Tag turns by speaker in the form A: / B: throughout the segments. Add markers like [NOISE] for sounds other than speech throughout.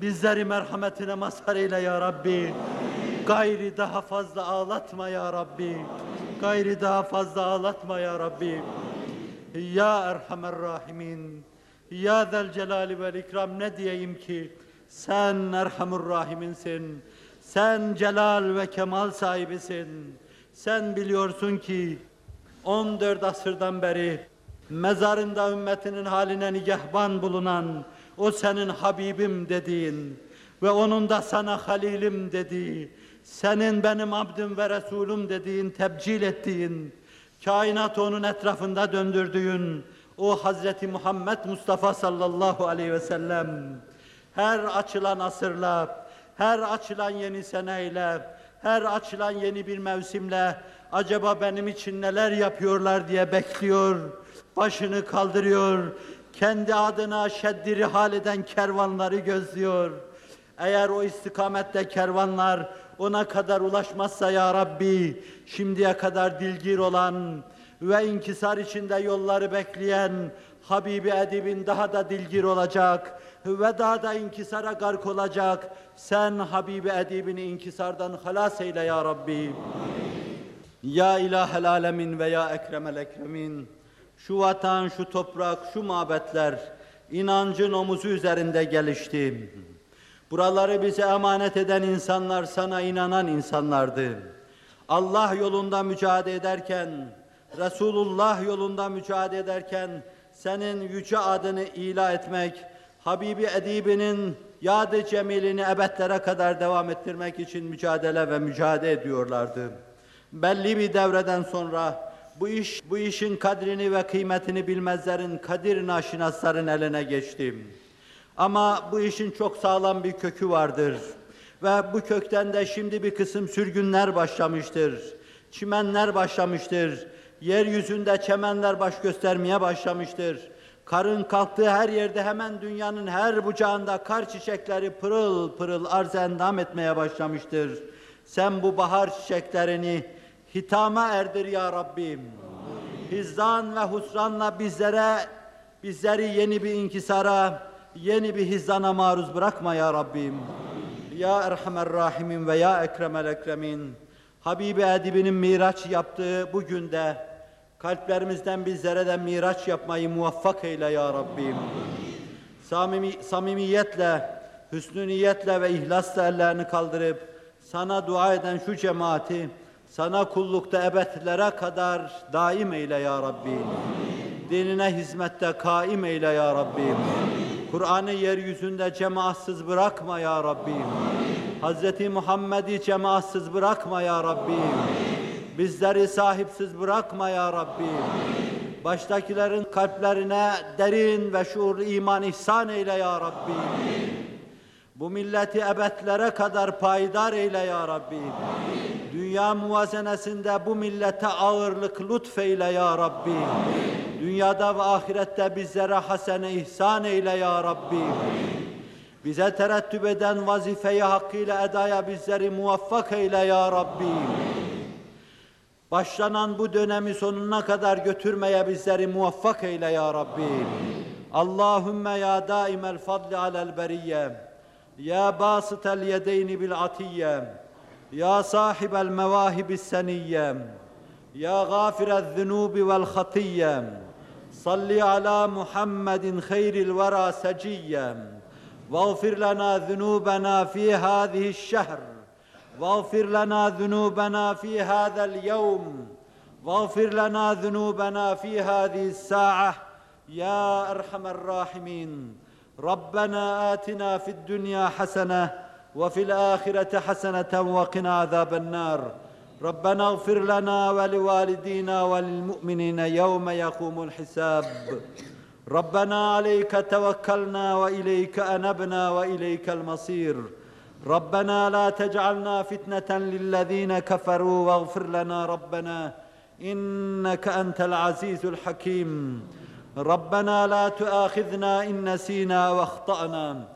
A: Bizleri merhametine mazhar eyle ya Rabbi. Gayri daha fazla ağlatma ya Rabbi. Gayri daha fazla ağlatma ya Rabbi. Ya Erhamer Rahimin. Ya Zel Celali vel İkram ne diyeyim ki? Sen Erhamur Rahiminsin. Sen celal ve kemal sahibisin. Sen biliyorsun ki 14 asırdan beri mezarında ümmetinin haline nigahban bulunan o senin Habibim dediğin ve onun da sana Halilim dediği, senin benim abdim ve Resulüm dediğin, tebcil ettiğin, kainat onun etrafında döndürdüğün o Hazreti Muhammed Mustafa sallallahu aleyhi ve sellem her açılan asırla, her açılan yeni seneyle, her açılan yeni bir mevsimle acaba benim için neler yapıyorlar diye bekliyor, başını kaldırıyor, kendi adına şeddiri hal eden kervanları gözlüyor. Eğer o istikamette kervanlar ona kadar ulaşmazsa ya Rabbi, şimdiye kadar dilgir olan ve inkisar içinde yolları bekleyen Habibi Edib'in daha da dilgir olacak ve daha da inkisara gark olacak. Sen Habibi Edib'ini inkisardan halas eyle ya Rabbi. Ya ilahel alemin ve ya ekremel ekremin. Şu vatan, şu toprak, şu mabetler inancın omuzu üzerinde gelişti. Buraları bize emanet eden insanlar sana inanan insanlardı. Allah yolunda mücadele ederken, Resulullah yolunda mücadele ederken senin yüce adını ila etmek, Habibi Edibi'nin yadı cemilini ebedlere kadar devam ettirmek için mücadele ve mücadele ediyorlardı. Belli bir devreden sonra bu iş bu işin kadrini ve kıymetini bilmezlerin kadir naşinasların eline geçti. Ama bu işin çok sağlam bir kökü vardır. Ve bu kökten de şimdi bir kısım sürgünler başlamıştır. Çimenler başlamıştır. Yeryüzünde çemenler baş göstermeye başlamıştır. Karın kalktığı her yerde hemen dünyanın her bucağında kar çiçekleri pırıl pırıl arz endam etmeye başlamıştır. Sen bu bahar çiçeklerini hitama erdir ya Rabbim. Hizdan ve husranla bizlere, bizleri yeni bir inkisara, yeni bir hizdana maruz bırakma ya Rabbim. Ya Erhamer Rahimin ve ya Ekremel Ekremin. Habibi Edib'inin miraç yaptığı bu günde kalplerimizden bizlere de miraç yapmayı muvaffak eyle ya Rabbim. Samimi, samimiyetle, hüsnü niyetle ve ihlasla ellerini kaldırıp sana dua eden şu cemaati sana kullukta ebedlere kadar daim eyle ya Rabbi. Dinine hizmette kaim eyle ya Rabbim. Kur'an'ı yeryüzünde cemaatsız bırakma ya Rabbim. Hz. Muhammed'i cemaatsız bırakma ya Rabbim. Bizleri sahipsiz bırakma ya Rabbim. Baştakilerin kalplerine derin ve şuurlu iman ihsan eyle ya Rabbim. Bu milleti ebedlere kadar payidar eyle ya Rabbi. Dünya muvazenesinde bu millete ağırlık lütfeyle ya Rabbi. Amin. Dünyada ve ahirette bizlere hasene ihsan eyle ya Rabbi. Amin. Bize terettüp eden vazifeyi hakkıyla edaya bizleri muvaffak eyle ya Rabbi. Amin. Başlanan bu dönemi sonuna kadar götürmeye bizleri muvaffak eyle ya Rabbi. Allahümme ya daimel fadli alel beriyye. Ya basıtel yedeyni bil atiyye. يا صاحب المواهب السنية يا غافر الذنوب والخطية صل على محمد خير الورى سجيا واغفر لنا ذنوبنا في هذه الشهر واغفر لنا ذنوبنا في هذا اليوم واغفر لنا ذنوبنا في هذه الساعة. يا أرحم الراحمين ربنا آتنا في الدنيا حسنة وفي الآخرة حسنة وقنا عذاب النار. ربنا اغفر لنا ولوالدينا وللمؤمنين يوم يقوم الحساب. ربنا عليك توكلنا وإليك أنبنا وإليك المصير. ربنا لا تجعلنا فتنة للذين كفروا واغفر لنا ربنا. إنك أنت العزيز الحكيم. ربنا لا تؤاخذنا إن نسينا وأخطأنا.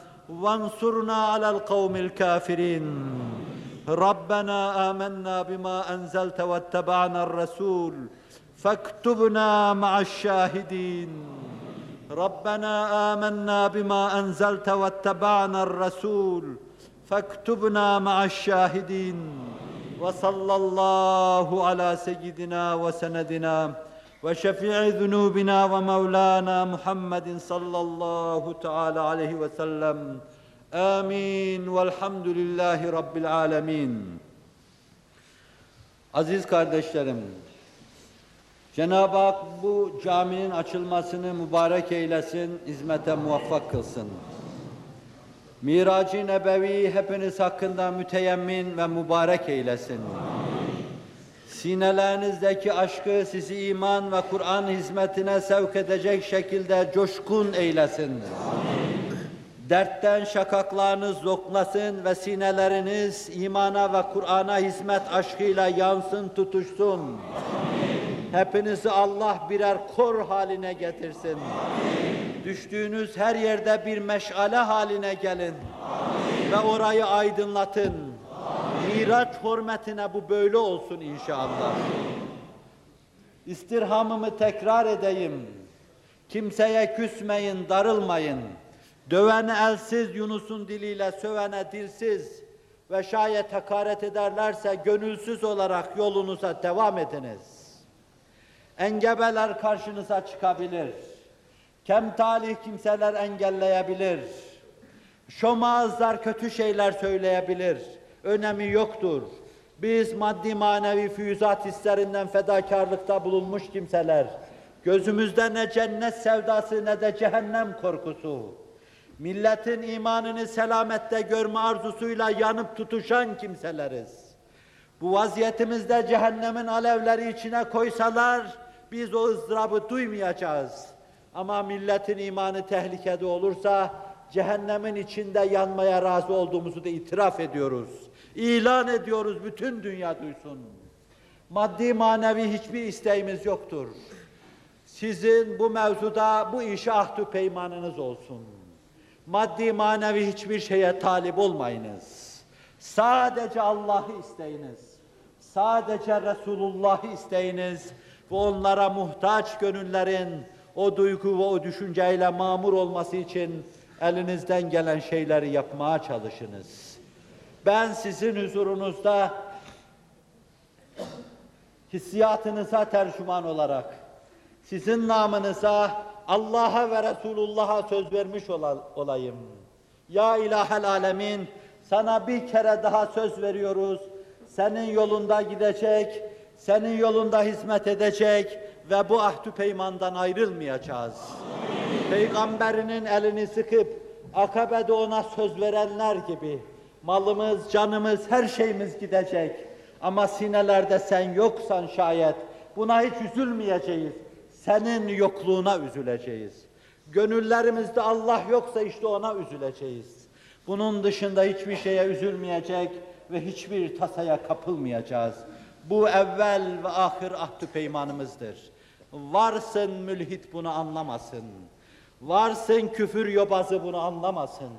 A: وانصرنا على القوم الكافرين. ربنا آمنا بما أنزلت واتبعنا الرسول فاكتبنا مع الشاهدين. ربنا آمنا بما أنزلت واتبعنا الرسول فاكتبنا مع الشاهدين. وصلى الله على سيدنا وسندنا وشفيع ذنوبنا ومولانا محمد صلى الله تعالى عليه وسلم آمين والحمد لله رب العالمين Aziz kardeşlerim, Cenab-ı Hak bu caminin açılmasını mübarek eylesin, hizmete muvaffak kılsın. Mirac-ı Nebevi hepiniz hakkında müteyemmin ve mübarek eylesin. Sinelerinizdeki aşkı sizi iman ve Kur'an hizmetine sevk edecek şekilde coşkun eylesin. Dertten şakaklarınız zoklasın ve sineleriniz imana ve Kur'an'a hizmet aşkıyla yansın, tutuşsun. Hepinizi Allah birer kor haline getirsin. Düştüğünüz her yerde bir meşale haline gelin. Ve orayı aydınlatın. Miraç hürmetine bu böyle olsun inşallah. İstirhamımı tekrar edeyim. Kimseye küsmeyin, darılmayın. Dövene elsiz Yunus'un diliyle sövene dilsiz ve şayet hakaret ederlerse gönülsüz olarak yolunuza devam ediniz. Engebeler karşınıza çıkabilir. Kemtalih kimseler engelleyebilir. Şomağızlar kötü şeyler söyleyebilir. Önemi yoktur. Biz maddi manevi füyüzat hislerinden fedakarlıkta bulunmuş kimseler. Gözümüzde ne cennet sevdası ne de cehennem korkusu. Milletin imanını selamette görme arzusuyla yanıp tutuşan kimseleriz. Bu vaziyetimizde cehennemin alevleri içine koysalar biz o ızdırabı duymayacağız. Ama milletin imanı tehlikede olursa cehennemin içinde yanmaya razı olduğumuzu da itiraf ediyoruz. İlan ediyoruz bütün dünya duysun. Maddi manevi hiçbir isteğimiz yoktur. Sizin bu mevzuda bu işe ahdü peymanınız olsun. Maddi manevi hiçbir şeye talip olmayınız. Sadece Allah'ı isteyiniz. Sadece Resulullah'ı isteyiniz ve onlara muhtaç gönüllerin o duygu ve o düşünceyle mamur olması için elinizden gelen şeyleri yapmaya çalışınız. Ben sizin huzurunuzda hissiyatınıza tercüman olarak sizin namınıza Allah'a ve Resulullah'a söz vermiş olayım. Ya ilahel alemin sana bir kere daha söz veriyoruz. Senin yolunda gidecek, senin yolunda hizmet edecek ve bu ahdü peymandan ayrılmayacağız. Peygamberinin elini sıkıp akabede ona söz verenler gibi malımız, canımız, her şeyimiz gidecek. Ama sinelerde sen yoksan şayet buna hiç üzülmeyeceğiz. Senin yokluğuna üzüleceğiz. Gönüllerimizde Allah yoksa işte ona üzüleceğiz. Bunun dışında hiçbir şeye üzülmeyecek ve hiçbir tasaya kapılmayacağız. Bu evvel ve ahir ahdü peymanımızdır. Varsın mülhit bunu anlamasın. Varsın küfür yobazı bunu anlamasın.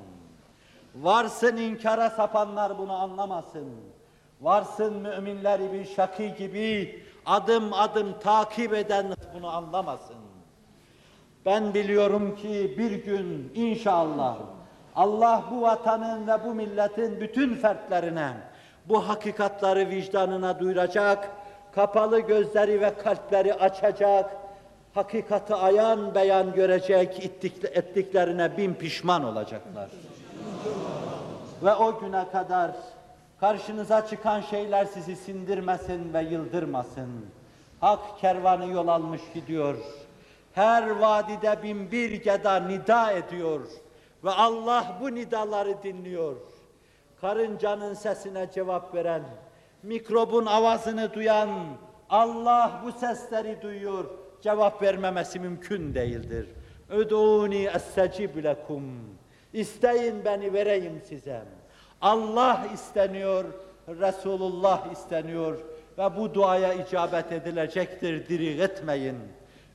A: Varsın inkara sapanlar bunu anlamasın. Varsın müminleri bir şaki gibi adım adım takip eden bunu anlamasın. Ben biliyorum ki bir gün inşallah Allah bu vatanın ve bu milletin bütün fertlerine bu hakikatları vicdanına duyuracak, kapalı gözleri ve kalpleri açacak, hakikati ayan beyan görecek, ettiklerine bin pişman olacaklar. Ve o güne kadar karşınıza çıkan şeyler sizi sindirmesin ve yıldırmasın. Hak kervanı yol almış gidiyor. Her vadide bin bir geda nida ediyor. Ve Allah bu nidaları dinliyor. Karıncanın sesine cevap veren, mikrobun avazını duyan, Allah bu sesleri duyuyor. Cevap vermemesi mümkün değildir. Ödûni estecib lekum. İsteyin beni vereyim size. Allah isteniyor, Resulullah isteniyor ve bu duaya icabet edilecektir. Diri etmeyin.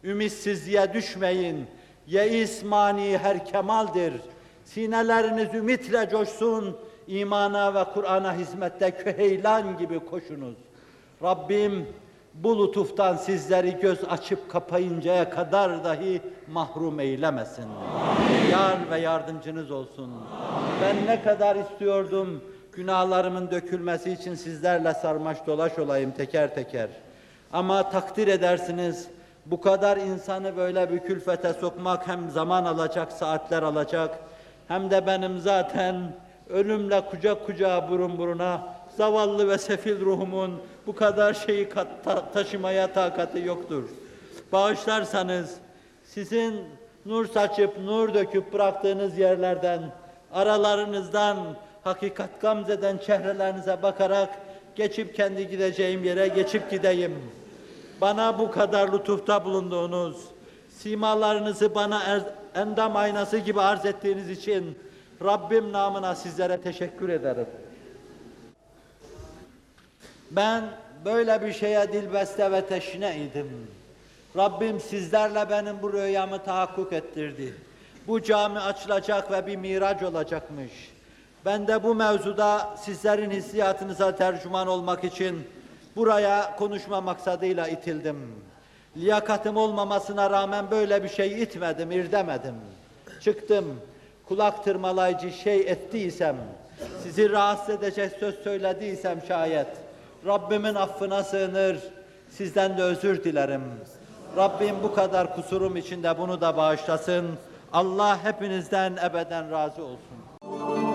A: Ümitsizliğe düşmeyin. Yeis mani her kemaldir. Sineleriniz ümitle coşsun. imana ve Kur'an'a hizmette köheylan gibi koşunuz. Rabbim bu lütuftan sizleri göz açıp kapayıncaya kadar dahi mahrum eylemesin. Yar ve yardımcınız olsun. Ben ne kadar istiyordum günahlarımın dökülmesi için sizlerle sarmaş dolaş olayım teker teker. Ama takdir edersiniz bu kadar insanı böyle bir külfete sokmak hem zaman alacak, saatler alacak hem de benim zaten ölümle kucak kucağa burun buruna zavallı ve sefil ruhumun bu kadar şeyi ta- taşımaya takati yoktur. Bağışlarsanız sizin nur saçıp nur döküp bıraktığınız yerlerden, aralarınızdan hakikat gamzeden çehrelerinize bakarak geçip kendi gideceğim yere geçip gideyim. Bana bu kadar lütufta bulunduğunuz, simalarınızı bana er- endam aynası gibi arz ettiğiniz için Rabbim namına sizlere teşekkür ederim. Ben böyle bir şeye dilbeste ve teşne idim. Rabbim sizlerle benim bu rüyamı tahakkuk ettirdi. Bu cami açılacak ve bir miraç olacakmış. Ben de bu mevzuda sizlerin hissiyatınıza tercüman olmak için buraya konuşma maksadıyla itildim. Liyakatım olmamasına rağmen böyle bir şey itmedim, irdemedim. Çıktım, kulak tırmalayıcı şey ettiysem, sizi rahatsız edecek söz söylediysem şayet, Rabbimin affına sığınır, sizden de özür dilerim. Rabbim bu kadar kusurum içinde bunu da bağışlasın. Allah hepinizden ebeden razı olsun.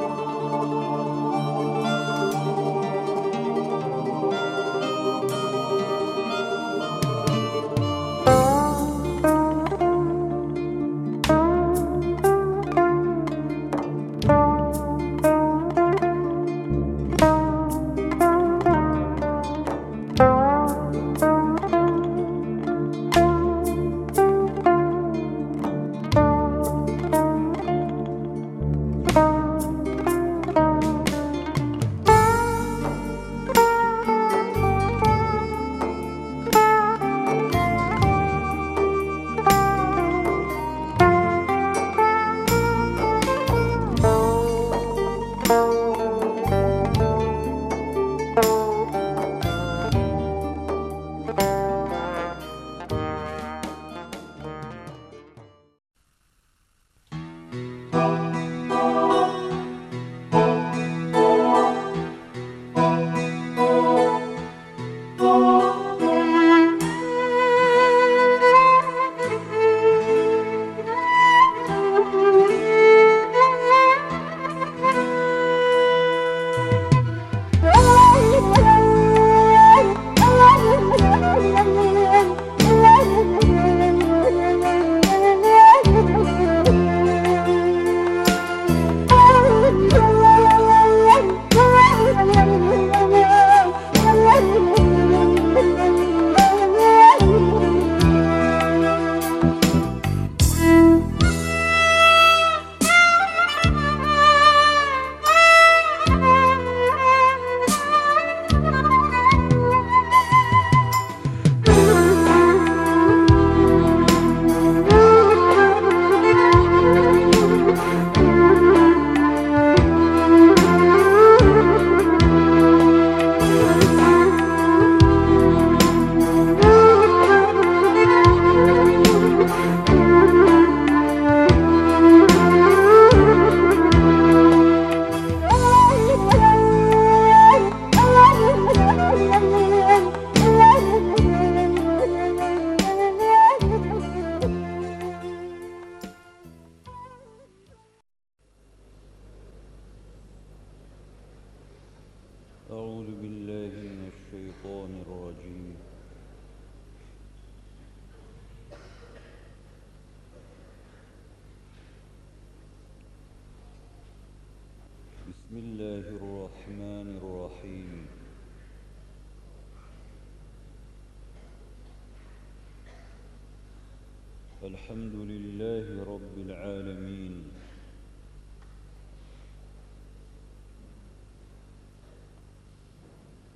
B: الحمد لله رب العالمين.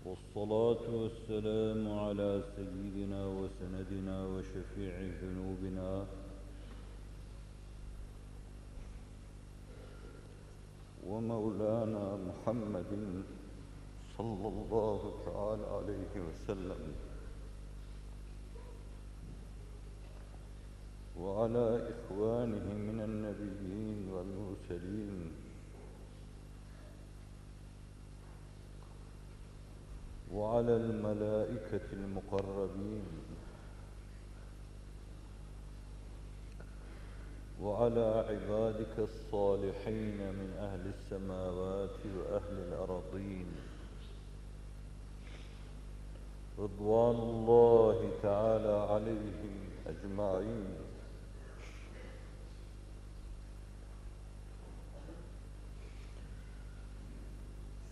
B: والصلاة والسلام على سيدنا وسندنا وشفيع ذنوبنا. ومولانا محمد صلى الله تعالى عليه وسلم. وعلى إخوانه من النبيين والمرسلين. وعلى الملائكة المقربين. وعلى عبادك الصالحين من أهل السماوات وأهل الأرضين. رضوان الله تعالى عليهم أجمعين.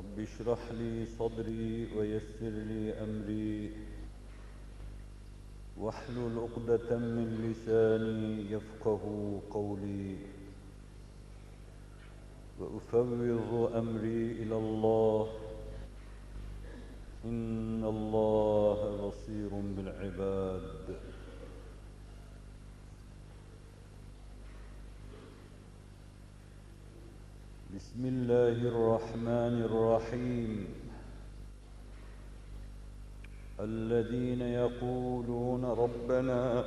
B: رب اشرح لي صدري ويسر لي أمري. واحلل عقدة من لساني يفقه قولي. وأفوض أمري إلى الله. إن الله بصير بالعباد. بسم الله الرحمن الرحيم. الذين يقولون ربنا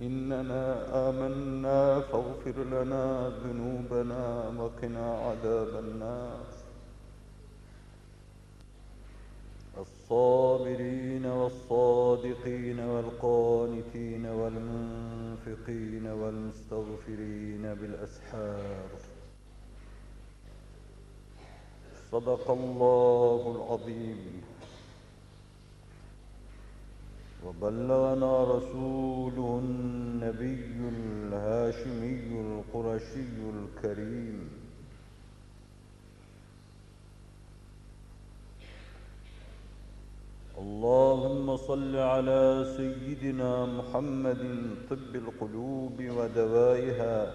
B: إننا آمنا فاغفر لنا ذنوبنا وقنا عذاب النار. الصابرين والصادقين والقانتين والمنفقين والمستغفرين بالأسحار. صدق الله العظيم. وبلغنا رسوله النبي الهاشمي القرشي الكريم. اللهم صل على سيدنا محمد طب القلوب ودوائها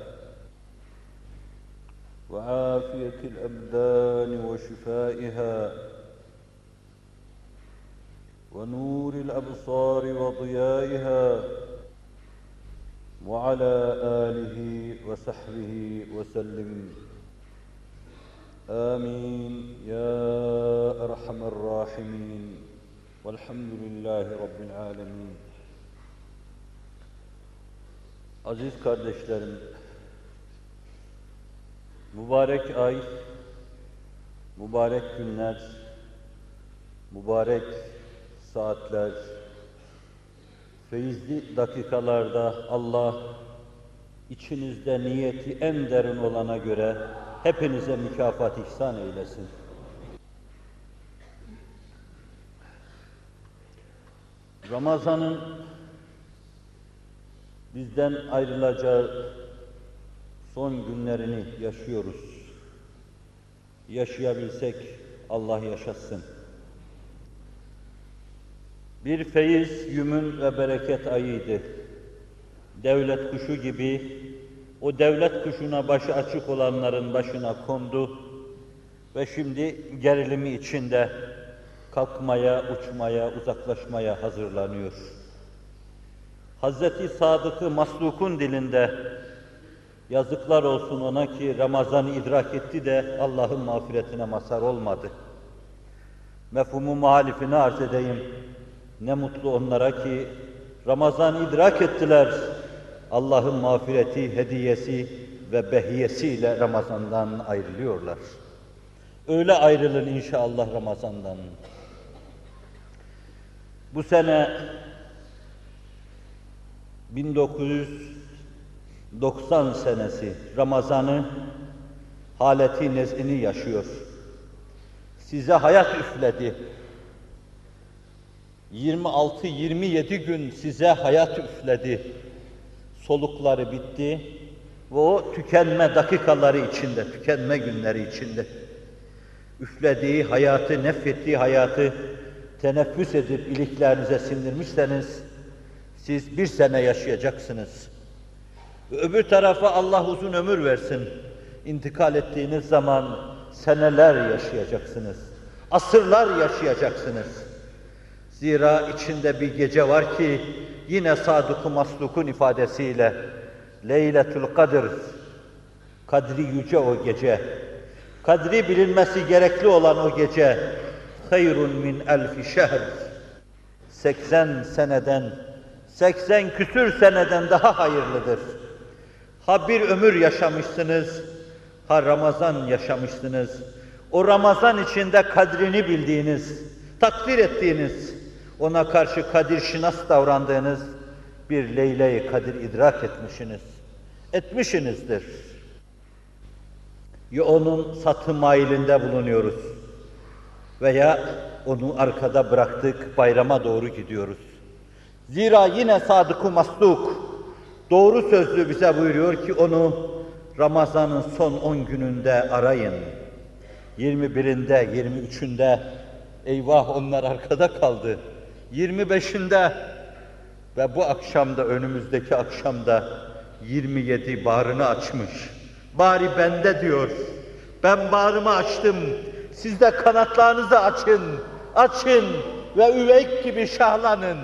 B: وعافية الأبدان وشفائها ونور الأبصار وضيائها وعلى آله وصحبه وسلم. آمين. يا أرحم الراحمين. Velhamdülillahi Rabbil alemin. Aziz kardeşlerim, mübarek ay, mübarek günler, mübarek saatler, feyizli dakikalarda Allah içinizde niyeti en derin olana göre hepinize mükafat ihsan eylesin. Ramazan'ın bizden ayrılacağı son günlerini yaşıyoruz. Yaşayabilsek Allah yaşatsın. Bir feyiz, yümün ve bereket ayıydı. Devlet kuşu gibi o devlet kuşuna başı açık olanların başına kondu ve şimdi gerilimi içinde kalkmaya, uçmaya, uzaklaşmaya hazırlanıyor. Hazreti Sadık'ı maslukun dilinde yazıklar olsun ona ki Ramazan'ı idrak etti de Allah'ın mağfiretine mazhar olmadı. Mefhumu muhalifini arz edeyim. Ne mutlu onlara ki Ramazan idrak ettiler. Allah'ın mağfireti, hediyesi ve behiyesiyle Ramazan'dan ayrılıyorlar. Öyle ayrılın inşallah Ramazan'dan. Bu sene 1990 senesi Ramazan'ı haleti nezini yaşıyor. Size hayat üfledi. 26-27 gün size hayat üfledi. Solukları bitti ve o tükenme dakikaları içinde, tükenme günleri içinde üflediği hayatı, nefrettiği hayatı teneffüs edip iliklerinize sindirmişseniz siz bir sene yaşayacaksınız. Öbür tarafa Allah uzun ömür versin. İntikal ettiğiniz zaman seneler yaşayacaksınız. Asırlar yaşayacaksınız. Zira içinde bir gece var ki yine Sadık-ı Masluk'un ifadesiyle Leyletül Kadir Kadri yüce o gece. Kadri bilinmesi gerekli olan o gece hayrun min elfi şehr. 80 seneden 80 küsür seneden daha hayırlıdır. Ha bir ömür yaşamışsınız, ha Ramazan yaşamışsınız. O Ramazan içinde kadrini bildiğiniz, takdir ettiğiniz, ona karşı kadir şinas davrandığınız bir Leyle-i Kadir idrak etmişsiniz. Etmişsinizdir. Onun satı mailinde bulunuyoruz veya onu arkada bıraktık, bayrama doğru gidiyoruz. Zira yine Sadık-ı Masluk doğru sözlü bize buyuruyor ki onu Ramazan'ın son 10 gününde arayın. 21'inde, 23'ünde eyvah onlar arkada kaldı. 25'inde ve bu akşamda önümüzdeki akşamda 27 bağrını açmış. Bari bende diyor. Ben bağrımı açtım. Siz de kanatlarınızı açın. Açın ve üveyk gibi şahlanın.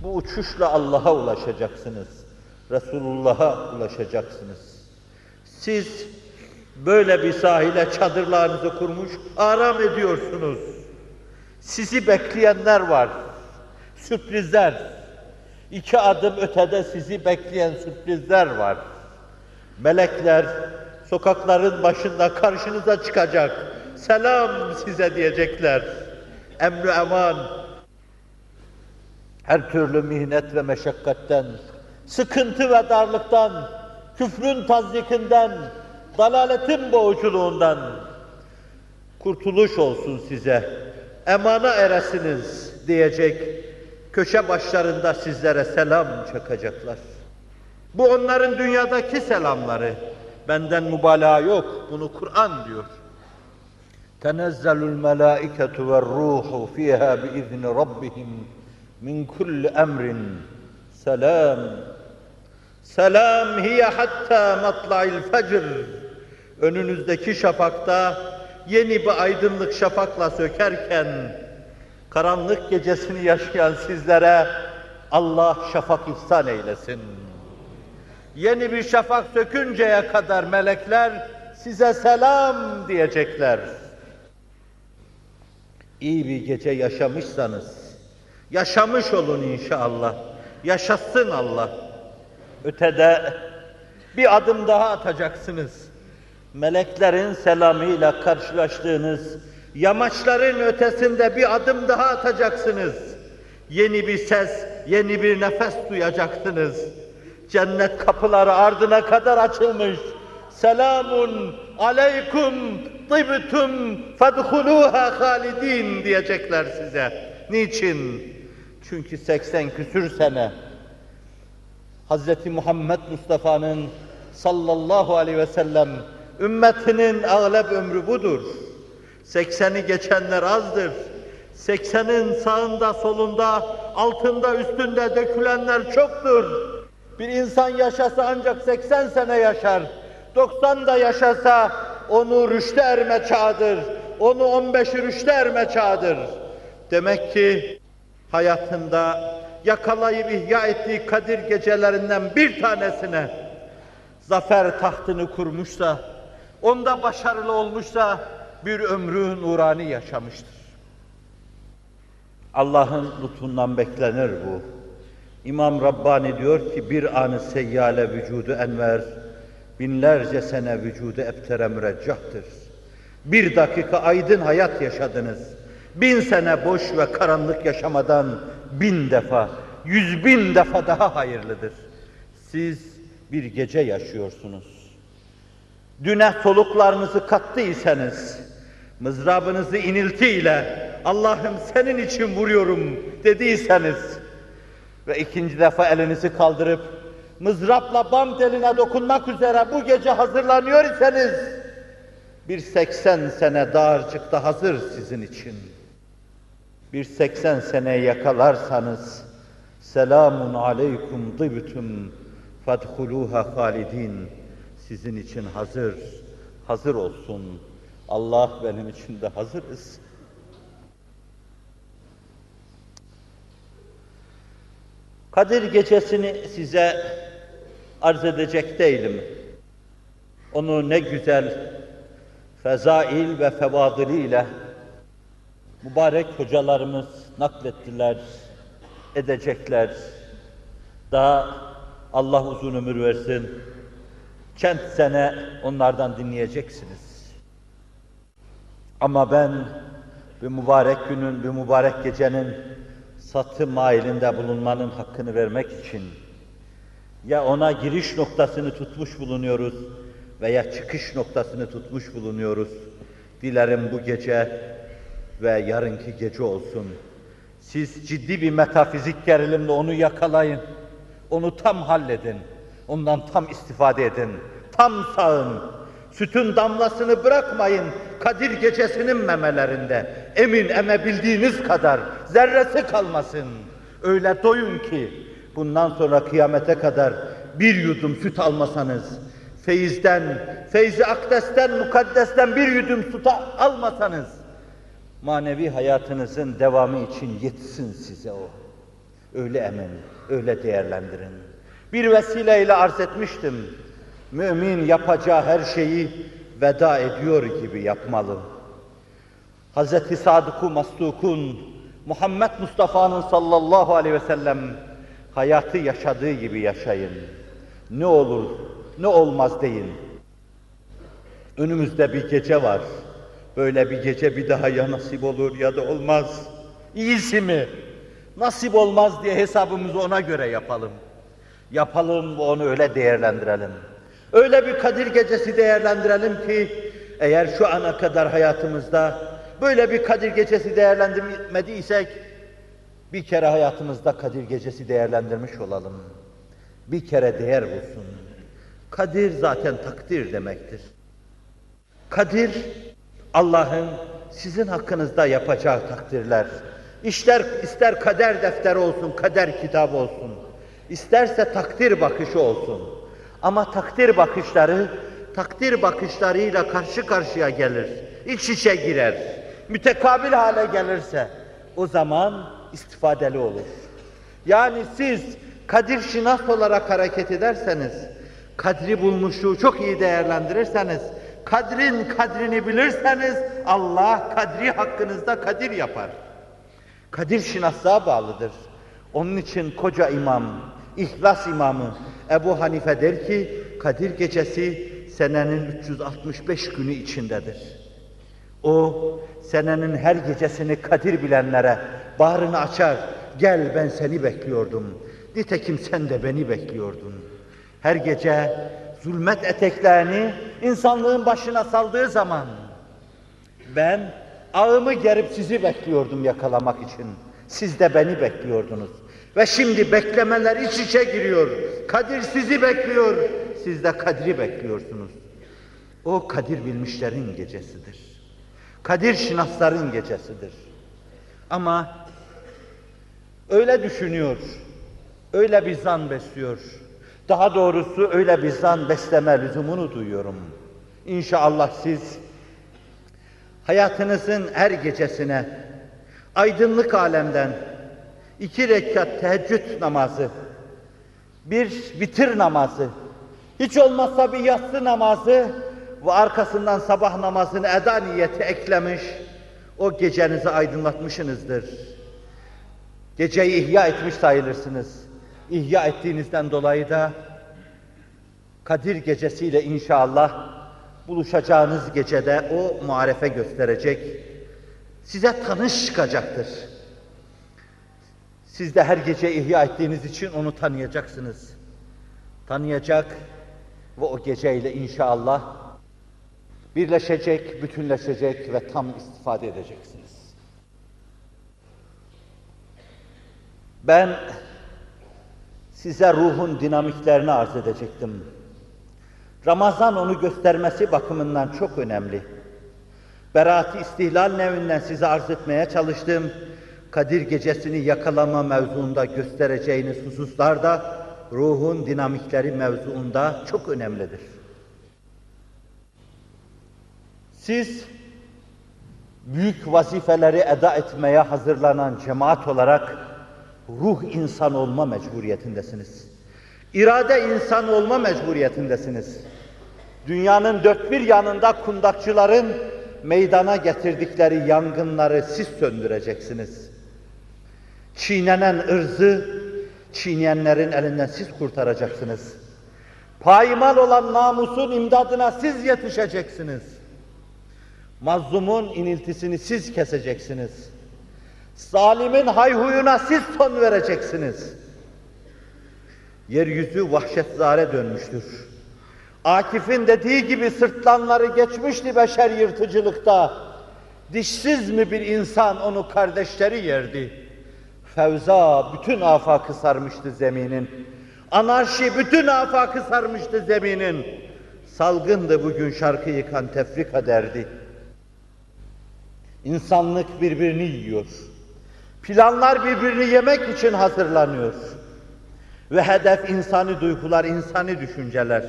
B: Bu uçuşla Allah'a ulaşacaksınız. Resulullah'a ulaşacaksınız. Siz böyle bir sahile çadırlarınızı kurmuş aram ediyorsunuz. Sizi bekleyenler var. Sürprizler. İki adım ötede sizi bekleyen sürprizler var. Melekler sokakların başında karşınıza çıkacak. Selam size diyecekler. Emri eman. Her türlü mihnet ve meşakkatten, sıkıntı ve darlıktan, küfrün tazyikinden, dalaletin boğuculuğundan kurtuluş olsun size. Emana eresiniz diyecek. Köşe başlarında sizlere selam çakacaklar. Bu onların dünyadaki selamları. Benden mübalağa yok. Bunu Kur'an diyor. Tenezzelul melâiketu ve ruhu fîhâ biizni rabbihim min kulli emrin. Selam. Selam hiye hatta matla'il fecr. Önünüzdeki şafakta yeni bir aydınlık şafakla sökerken karanlık gecesini yaşayan sizlere Allah şafak ihsan eylesin. Yeni bir şafak sökünceye kadar melekler size selam diyecekler. İyi bir gece yaşamışsanız, yaşamış olun inşallah. Yaşasın Allah. Ötede bir adım daha atacaksınız. Meleklerin selamıyla karşılaştığınız yamaçların ötesinde bir adım daha atacaksınız. Yeni bir ses, yeni bir nefes duyacaksınız. Cennet kapıları ardına kadar açılmış. Selamun aleykum tibtum fedhuluha halidin diyecekler size. Niçin? Çünkü 80 küsür sene Hz. Muhammed Mustafa'nın sallallahu aleyhi ve sellem ümmetinin ağlep ömrü budur. 80'i geçenler azdır. 80'in sağında, solunda, altında, üstünde dökülenler çoktur. Bir insan yaşasa ancak 80 sene yaşar. 90 da yaşasa onu rüşte erme çağıdır. Onu 15'i rüşte erme çağıdır. Demek ki hayatında yakalayıp ihya ettiği Kadir gecelerinden bir tanesine zafer tahtını kurmuşsa, onda başarılı olmuşsa bir ömrü nurani yaşamıştır. Allah'ın lütfundan beklenir bu. İmam Rabbani diyor ki bir anı seyyale vücudu enver, binlerce sene vücudu ebtere müreccahtır. Bir dakika aydın hayat yaşadınız. Bin sene boş ve karanlık yaşamadan bin defa, yüz bin defa daha hayırlıdır. Siz bir gece yaşıyorsunuz. Düne soluklarınızı kattıysanız, mızrabınızı iniltiyle Allah'ım senin için vuruyorum dediyseniz ve ikinci defa elinizi kaldırıp mızrapla bam teline dokunmak üzere bu gece hazırlanıyor iseniz bir 80 sene dağarcıkta hazır sizin için. Bir 80 sene yakalarsanız selamun aleykum dıbtüm fadhuluha halidin sizin için hazır, hazır olsun. Allah benim için de hazırız. Kadir gecesini size arz edecek değilim. Onu ne güzel fezail ve fevadiliyle mübarek hocalarımız naklettiler, edecekler. Daha Allah uzun ömür versin. Kent sene onlardan dinleyeceksiniz. Ama ben bir mübarek günün, bir mübarek gecenin satı mailinde bulunmanın hakkını vermek için ya ona giriş noktasını tutmuş bulunuyoruz veya çıkış noktasını tutmuş bulunuyoruz. Dilerim bu gece ve yarınki gece olsun. Siz ciddi bir metafizik gerilimle onu yakalayın. Onu tam halledin. Ondan tam istifade edin. Tam sağın. Sütün damlasını bırakmayın Kadir gecesinin memelerinde. Emin emebildiğiniz kadar zerresi kalmasın. Öyle doyun ki bundan sonra kıyamete kadar bir yudum süt almasanız, feyizden, feyzi akdesten, mukaddesten bir yudum süt almasanız, manevi hayatınızın devamı için yetsin size o. Öyle emin, öyle değerlendirin. Bir vesileyle arz etmiştim. Mümin yapacağı her şeyi veda ediyor gibi yapmalı. Hz. Sadık-ı Muhammed Mustafa'nın sallallahu aleyhi ve sellem hayatı yaşadığı gibi yaşayın. Ne olur, ne olmaz deyin. Önümüzde bir gece var. Böyle bir gece bir daha ya nasip olur ya da olmaz. İyisi mi? Nasip olmaz diye hesabımızı ona göre yapalım. Yapalım ve onu öyle değerlendirelim. Öyle bir Kadir gecesi değerlendirelim ki eğer şu ana kadar hayatımızda böyle bir Kadir gecesi değerlendirmediysek bir kere hayatımızda Kadir gecesi değerlendirmiş olalım. Bir kere değer bulsun. Kadir zaten takdir demektir. Kadir Allah'ın sizin hakkınızda yapacağı takdirler. İster, ister kader defteri olsun, kader kitabı olsun. İsterse takdir bakışı olsun. Ama takdir bakışları, takdir bakışlarıyla karşı karşıya gelir. iç içe girer. Mütekabil hale gelirse o zaman istifadeli olur. Yani siz kadir şinas olarak hareket ederseniz, kadri bulmuşluğu çok iyi değerlendirirseniz, kadrin kadrini bilirseniz Allah kadri hakkınızda kadir yapar. Kadir şinaslığa bağlıdır. Onun için koca imam, İhlas imamı Ebu Hanife der ki Kadir gecesi senenin 365 günü içindedir. O senenin her gecesini Kadir bilenlere bağrını açar. Gel ben seni bekliyordum. Nitekim sen de beni bekliyordun. Her gece zulmet eteklerini insanlığın başına saldığı zaman ben ağımı gerip sizi bekliyordum yakalamak için. Siz de beni bekliyordunuz. Ve şimdi beklemeler iç içe giriyor. Kadir sizi bekliyor. Siz de Kadir'i bekliyorsunuz. O Kadir bilmişlerin gecesidir. Kadir şinasların gecesidir. Ama öyle düşünüyor, öyle bir zan besliyor. Daha doğrusu öyle bir zan besleme lüzumunu duyuyorum. İnşallah siz hayatınızın her gecesine aydınlık alemden iki rekat teheccüd namazı, bir bitir namazı, hiç olmazsa bir yatsı namazı ve arkasından sabah namazını eda niyeti eklemiş, o gecenizi aydınlatmışsınızdır. Geceyi ihya etmiş sayılırsınız. İhya ettiğinizden dolayı da Kadir gecesiyle inşallah buluşacağınız gecede o muarefe gösterecek, size tanış çıkacaktır. Siz de her gece ihya ettiğiniz için onu tanıyacaksınız. Tanıyacak ve o geceyle inşallah birleşecek, bütünleşecek ve tam istifade edeceksiniz. Ben size ruhun dinamiklerini arz edecektim. Ramazan onu göstermesi bakımından çok önemli. Berat-ı İstihlal nevinden size arz etmeye çalıştım. Kadir gecesini yakalama mevzuunda göstereceğiniz hususlar da ruhun dinamikleri mevzuunda çok önemlidir. Siz büyük vazifeleri eda etmeye hazırlanan cemaat olarak ruh insan olma mecburiyetindesiniz. İrade insan olma mecburiyetindesiniz. Dünyanın dört bir yanında kundakçıların meydana getirdikleri yangınları siz söndüreceksiniz. Çiğnenen ırzı, çiğneyenlerin elinden siz kurtaracaksınız. Paymal olan namusun imdadına siz yetişeceksiniz. Mazlumun iniltisini siz keseceksiniz. Zalimin hayhuyuna siz son vereceksiniz. Yeryüzü vahşetzare dönmüştür. Akif'in dediği gibi sırtlanları geçmişti beşer yırtıcılıkta. Dişsiz mi bir insan onu kardeşleri yerdi. Fevza bütün afakı sarmıştı zeminin. Anarşi bütün afakı sarmıştı zeminin. Salgındı bugün şarkı yıkan tefrika derdi. İnsanlık birbirini yiyor. Planlar birbirini yemek için hazırlanıyor. Ve hedef insani duygular, insani düşünceler.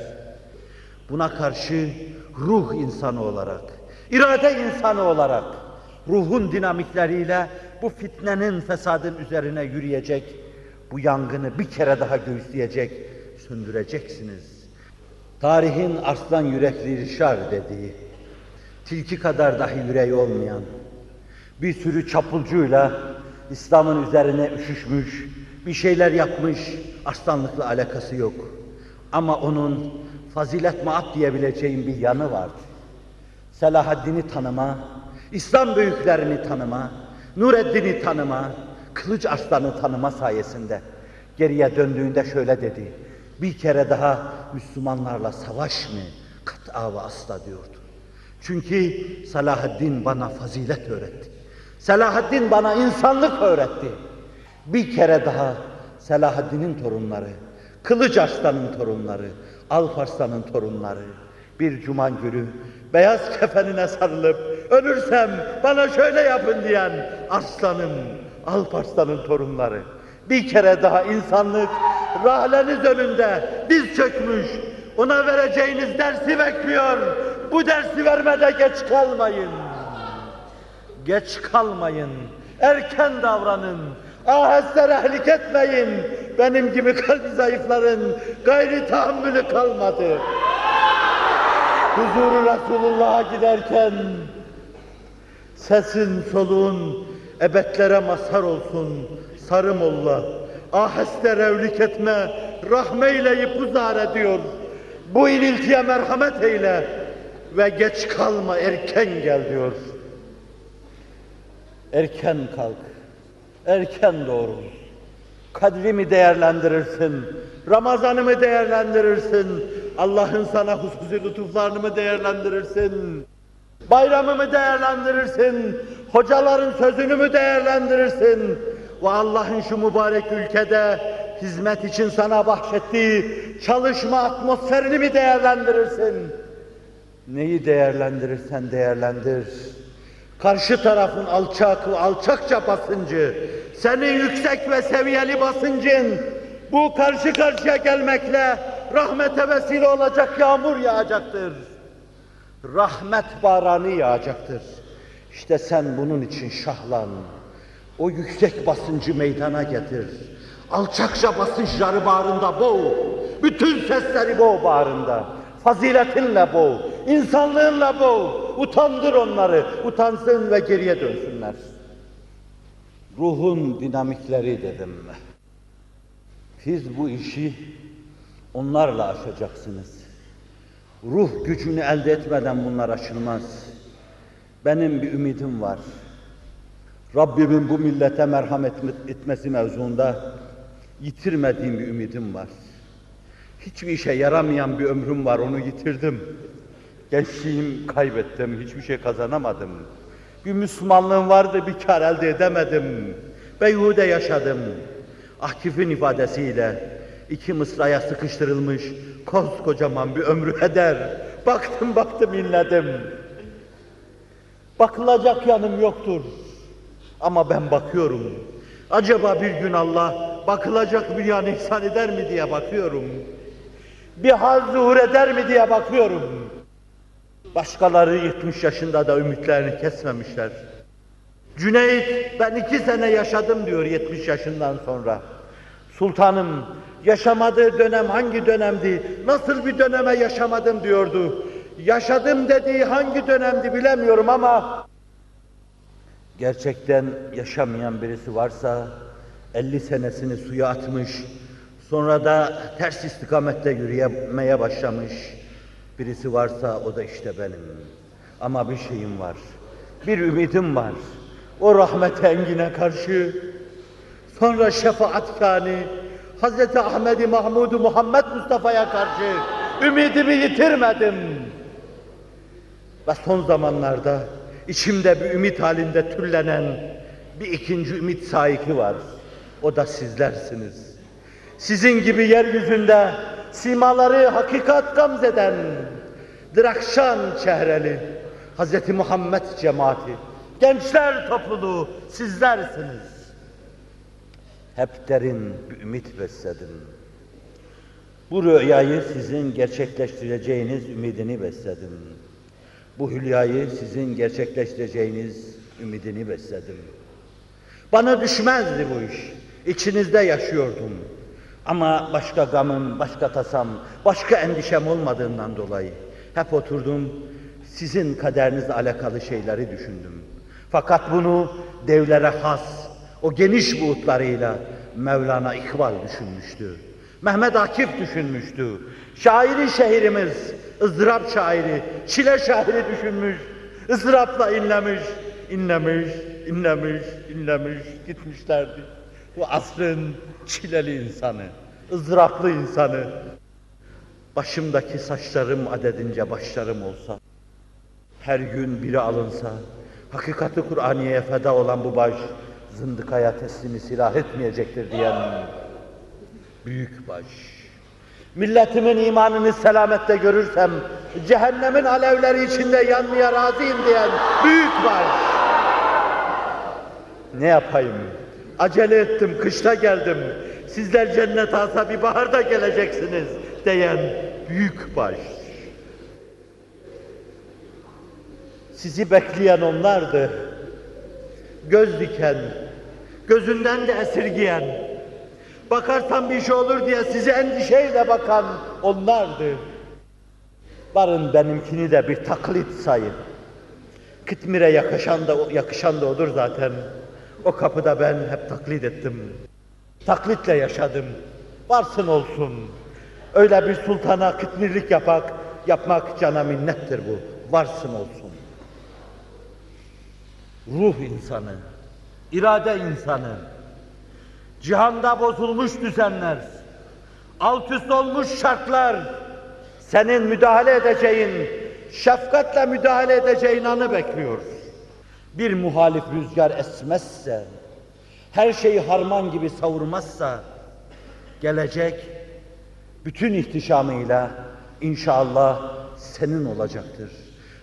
B: Buna karşı ruh insanı olarak, irade insanı olarak, ruhun dinamikleriyle bu fitnenin, fesadın üzerine yürüyecek, bu yangını bir kere daha göğüsleyecek, söndüreceksiniz. Tarihin arslan yürekli Rişar dediği, tilki kadar dahi yüreği olmayan, bir sürü çapulcuyla İslam'ın üzerine üşüşmüş, bir şeyler yapmış, aslanlıkla alakası yok. Ama onun fazilet maat diyebileceğim bir yanı vardı. Selahaddin'i tanıma, İslam büyüklerini tanıma, Nureddin'i tanıma, Kılıç Arslan'ı tanıma sayesinde geriye döndüğünde şöyle dedi. Bir kere daha Müslümanlarla savaş mı? Kat'a ve asla diyordu. Çünkü Selahaddin bana fazilet öğretti. Selahaddin bana insanlık öğretti. Bir kere daha Selahaddin'in torunları, Kılıç Arslan'ın torunları, Alparslan'ın torunları bir cuma günü beyaz kefenine sarılıp ölürsem bana şöyle yapın diyen Arslan'ın, Alparslan'ın torunları. Bir kere daha insanlık rahleniz önünde diz çökmüş, ona vereceğiniz dersi bekliyor. Bu dersi vermede geç kalmayın. Geç kalmayın. Erken davranın. Aheste rehlik etmeyin. Benim gibi kalbi zayıfların gayri tahammülü kalmadı. Huzuru Resulullah'a giderken sesin soluğun ebedlere mazhar olsun sarı molla. Aheste revlik etme, rahmeyleyip uzar ediyor. Bu iniltiye merhamet eyle ve geç kalma erken gel diyor. Erken kalk, erken doğru. Kadrimi değerlendirirsin, Ramazanımı değerlendirirsin, Allah'ın sana hususi lütuflarını mı değerlendirirsin, bayramımı değerlendirirsin, hocaların sözünü mü değerlendirirsin ve Allah'ın şu mübarek ülkede hizmet için sana bahşettiği çalışma atmosferini mi değerlendirirsin? Neyi değerlendirirsen değerlendir. Karşı tarafın alçak ve alçakça basıncı, senin yüksek ve seviyeli basıncın, bu karşı karşıya gelmekle rahmete vesile olacak yağmur yağacaktır. Rahmet baranı yağacaktır. İşte sen bunun için şahlan. O yüksek basıncı meydana getir. Alçakça basınçları bağrında boğ. Bütün sesleri boğ bağrında. Faziletinle boğ. İnsanlığınla boğ. Utandır onları. Utansın ve geriye dönsünler. Ruhun dinamikleri dedim. Siz bu işi onlarla aşacaksınız. Ruh gücünü elde etmeden bunlar açılmaz. Benim bir ümidim var. Rabbimin bu millete merhamet etmesi mevzuunda yitirmediğim bir ümidim var. Hiçbir işe yaramayan bir ömrüm var, onu yitirdim. Gençliğim kaybettim, hiçbir şey kazanamadım. Bir Müslümanlığım vardı, bir kar elde edemedim. Beyhude yaşadım. Akif'in ifadesiyle iki mısraya sıkıştırılmış koskocaman bir ömrü heder. Baktım baktım inledim. Bakılacak yanım yoktur. Ama ben bakıyorum. Acaba bir gün Allah bakılacak bir yan ihsan eder mi diye bakıyorum. Bir hal zuhur eder mi diye bakıyorum. Başkaları 70 yaşında da ümitlerini kesmemişler. Cüneyt ben iki sene yaşadım diyor 70 yaşından sonra. Sultanım yaşamadığı dönem hangi dönemdi? Nasıl bir döneme yaşamadım diyordu. Yaşadım dediği hangi dönemdi bilemiyorum ama gerçekten yaşamayan birisi varsa 50 senesini suya atmış, sonra da ters istikamette yürüyemeye başlamış birisi varsa o da işte benim. Ama bir şeyim var, bir ümidim var. O rahmet engine karşı, sonra şefaatkâni, Hz. Ahmedi Mahmudu Muhammed Mustafa'ya karşı ümidimi yitirmedim. Ve son zamanlarda içimde bir ümit halinde türlenen bir ikinci ümit saiki var. O da sizlersiniz. Sizin gibi yeryüzünde simaları hakikat gamzeden, drakşan çehreli Hz. Muhammed cemaati, gençler topluluğu sizlersiniz. Hep derin bir ümit besledim. Bu rüyayı sizin gerçekleştireceğiniz ümidini besledim. Bu hülyayı sizin gerçekleştireceğiniz ümidini besledim. Bana düşmezdi bu iş. İçinizde yaşıyordum. Ama başka gamım, başka tasam, başka endişem olmadığından dolayı hep oturdum, sizin kaderinizle alakalı şeyleri düşündüm. Fakat bunu devlere has, o geniş buğutlarıyla Mevlana İkbal düşünmüştü. Mehmet Akif düşünmüştü. Şairi şehrimiz, ızdırap şairi, çile şairi düşünmüş. ızdırapla inlemiş, inlemiş, inlemiş, inlemiş gitmişlerdi. Bu asrın çileli insanı, ızdıraplı insanı. Başımdaki saçlarım adedince başlarım olsa, her gün biri alınsa, hakikati Kur'aniye'ye feda olan bu baş, zındıkaya teslimi silah etmeyecektir diyen büyük baş. Milletimin imanını selamette görürsem, cehennemin alevleri içinde yanmaya razıyım diyen büyük baş. Ne yapayım? Acele ettim, kışta geldim. Sizler cennet alsa bir baharda geleceksiniz diyen büyük baş. Sizi bekleyen onlardı. Göz diken, gözünden de esirgiyen, bakarsan bir şey olur diye sizi endişeyle bakan onlardı. Varın benimkini de bir taklit sayın. Kıtmire yakışan da, yakışan da odur zaten. O kapıda ben hep taklit ettim. Taklitle yaşadım. Varsın olsun. Öyle bir sultana kıtmirlik yapak, yapmak cana minnettir bu. Varsın olsun. Ruh insanı, irade insanı, cihanda bozulmuş düzenler, alt üst olmuş şartlar, senin müdahale edeceğin, şefkatle müdahale edeceğin anı bekliyor. Bir muhalif rüzgar esmezse, her şeyi harman gibi savurmazsa, gelecek bütün ihtişamıyla inşallah senin olacaktır.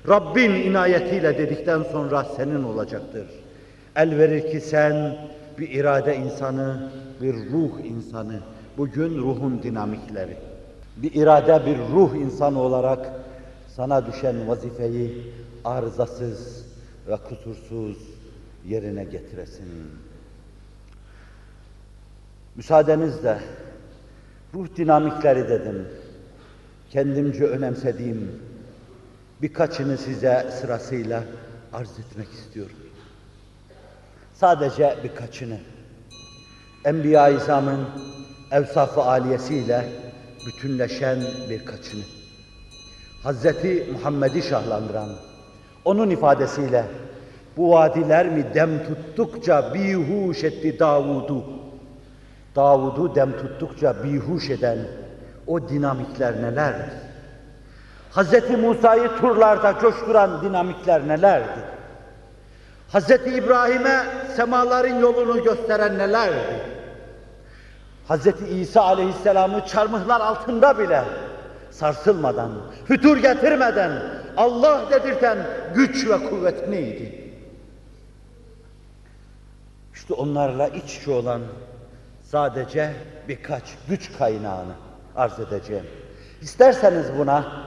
B: Rabbin inayetiyle dedikten sonra senin olacaktır. El verir ki sen bir irade insanı, bir ruh insanı, bugün ruhun dinamikleri. Bir irade, bir ruh insanı olarak sana düşen vazifeyi arızasız ve kusursuz yerine getiresin. Müsaadenizle ruh dinamikleri dedim. Kendimce önemsediğim birkaçını size sırasıyla arz etmek istiyorum. Sadece birkaçını. Enbiya-i İzam'ın evsaf-ı aliyesiyle bütünleşen birkaçını. Hazreti Muhammed'i şahlandıran, onun ifadesiyle bu vadiler mi dem tuttukça bihuş etti Davud'u. Davud'u dem tuttukça bihuş eden o dinamikler nelerdi? Hazreti Musa'yı turlarda coşturan dinamikler nelerdi? Hazreti İbrahim'e semaların yolunu gösteren nelerdi? Hazreti İsa aleyhisselamı çarmıhlar altında bile sarsılmadan, fütur getirmeden Allah dedirten güç ve kuvvet neydi? İşte onlarla iç içe olan sadece birkaç güç kaynağını arz edeceğim. İsterseniz buna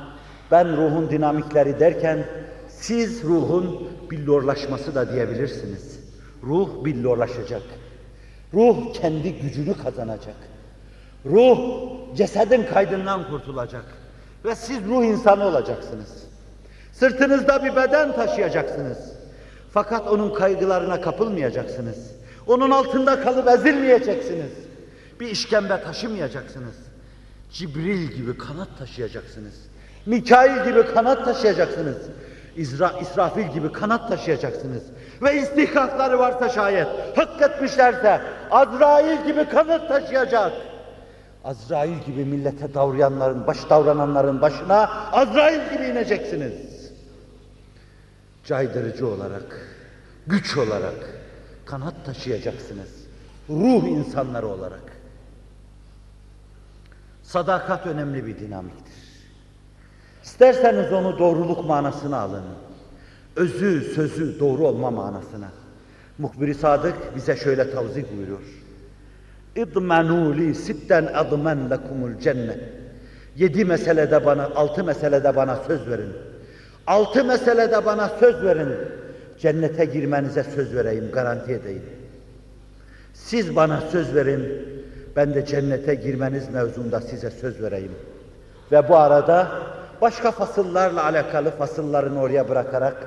B: ben ruhun dinamikleri derken siz ruhun billorlaşması da diyebilirsiniz. Ruh billorlaşacak. Ruh kendi gücünü kazanacak. Ruh cesedin kaydından kurtulacak. Ve siz ruh insanı olacaksınız. Sırtınızda bir beden taşıyacaksınız. Fakat onun kaygılarına kapılmayacaksınız. Onun altında kalıp ezilmeyeceksiniz. Bir işkembe taşımayacaksınız. Cibril gibi kanat taşıyacaksınız. Mikail gibi kanat taşıyacaksınız. İzra, İsrafil gibi kanat taşıyacaksınız. Ve istihkakları varsa şayet, hak etmişlerse Azrail gibi kanat taşıyacak. Azrail gibi millete davrayanların, baş davrananların başına Azrail gibi ineceksiniz. Caydırıcı olarak, güç olarak kanat taşıyacaksınız. Ruh insanları olarak. Sadakat önemli bir dinamiktir. İsterseniz onu doğruluk manasına alın. Özü, sözü doğru olma manasına. Muhbir-i Sadık bize şöyle tavzih buyuruyor. İdmenû li sitten admen lekumul cennet. Yedi meselede bana, altı meselede bana söz verin. Altı meselede bana söz verin. Cennete girmenize söz vereyim, garanti edeyim. Siz bana söz verin, ben de cennete girmeniz mevzunda size söz vereyim. Ve bu arada başka fasıllarla alakalı fasıllarını oraya bırakarak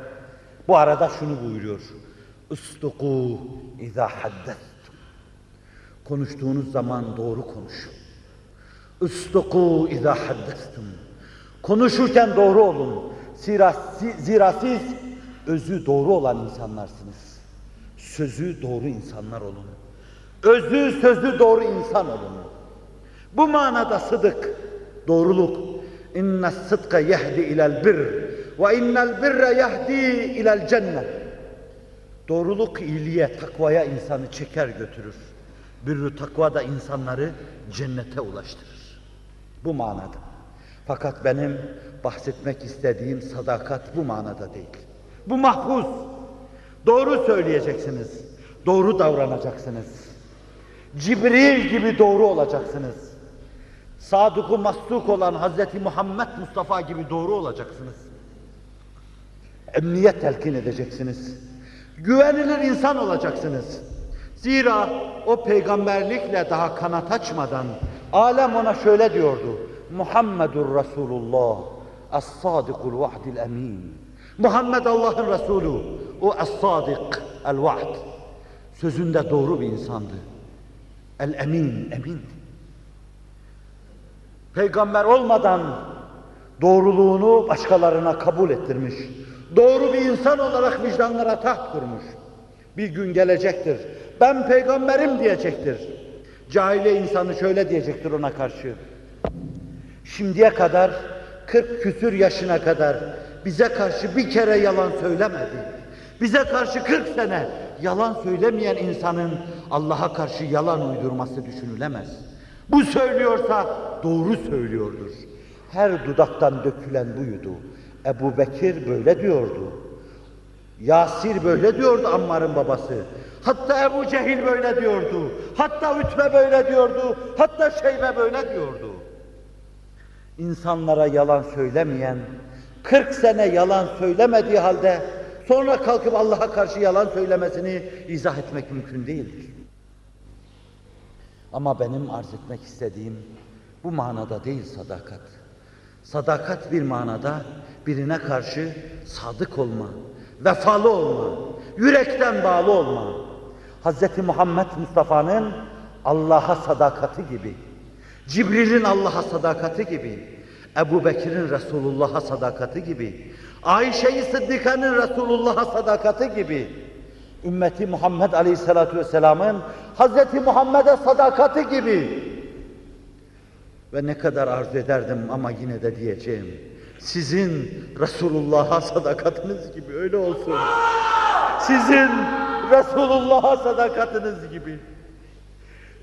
B: bu arada şunu buyuruyor. Üstuku izâ haddettum. Konuştuğunuz zaman doğru konuşun. Üstuku izâ haddettum. Konuşurken doğru olun. Zira, zira siz özü doğru olan insanlarsınız. Sözü doğru insanlar olun. Özü sözü doğru insan olun. Bu manada sıdık, doğruluk. İnne sıdka yehdi ilel bir ve innel birre yehdi ilel cennet. Doğruluk iyiliğe, takvaya insanı çeker götürür. Birrü takva da insanları cennete ulaştırır. Bu manada. Fakat benim bahsetmek istediğim sadakat bu manada değil. Bu mahfuz. Doğru söyleyeceksiniz. Doğru davranacaksınız. Cibril gibi doğru olacaksınız. Sadık-ı masduk olan Hazreti Muhammed Mustafa gibi doğru olacaksınız. Emniyet telkin edeceksiniz. Güvenilir insan olacaksınız. Zira o peygamberlikle daha kanat açmadan alem ona şöyle diyordu. Muhammedur Resulullah, as-sadikul vahdil emin. Muhammed Allah'ın Resulü, o as-sadik, el-vahd. Sözünde doğru bir insandı. El-emin, emin. Peygamber olmadan doğruluğunu başkalarına kabul ettirmiş. Doğru bir insan olarak vicdanlara taht kurmuş. Bir gün gelecektir. Ben peygamberim diyecektir. Cahiliye insanı şöyle diyecektir ona karşı. Şimdiye kadar 40 küsür yaşına kadar bize karşı bir kere yalan söylemedi. Bize karşı 40 sene yalan söylemeyen insanın Allah'a karşı yalan uydurması düşünülemez. Bu söylüyorsa doğru söylüyordur. Her dudaktan dökülen buydu. Ebu Bekir böyle diyordu. Yasir böyle diyordu Ammar'ın babası. Hatta Ebu Cehil böyle diyordu. Hatta Ütbe böyle diyordu. Hatta Şeybe böyle diyordu. İnsanlara yalan söylemeyen, 40 sene yalan söylemediği halde sonra kalkıp Allah'a karşı yalan söylemesini izah etmek mümkün değildir. Ama benim arz etmek istediğim bu manada değil sadakat. Sadakat bir manada birine karşı sadık olma, vefalı olma, yürekten bağlı olma. Hz. Muhammed Mustafa'nın Allah'a sadakati gibi, Cibril'in Allah'a sadakati gibi, Ebu Bekir'in Resulullah'a sadakati gibi, Ayşe-i Sıddika'nın Resulullah'a sadakati gibi, ümmeti Muhammed Aleyhisselatü Vesselam'ın Hazreti Muhammed'e sadakati gibi ve ne kadar arzu ederdim ama yine de diyeceğim. Sizin Resulullah'a sadakatiniz gibi öyle olsun. Sizin Resulullah'a sadakatiniz gibi.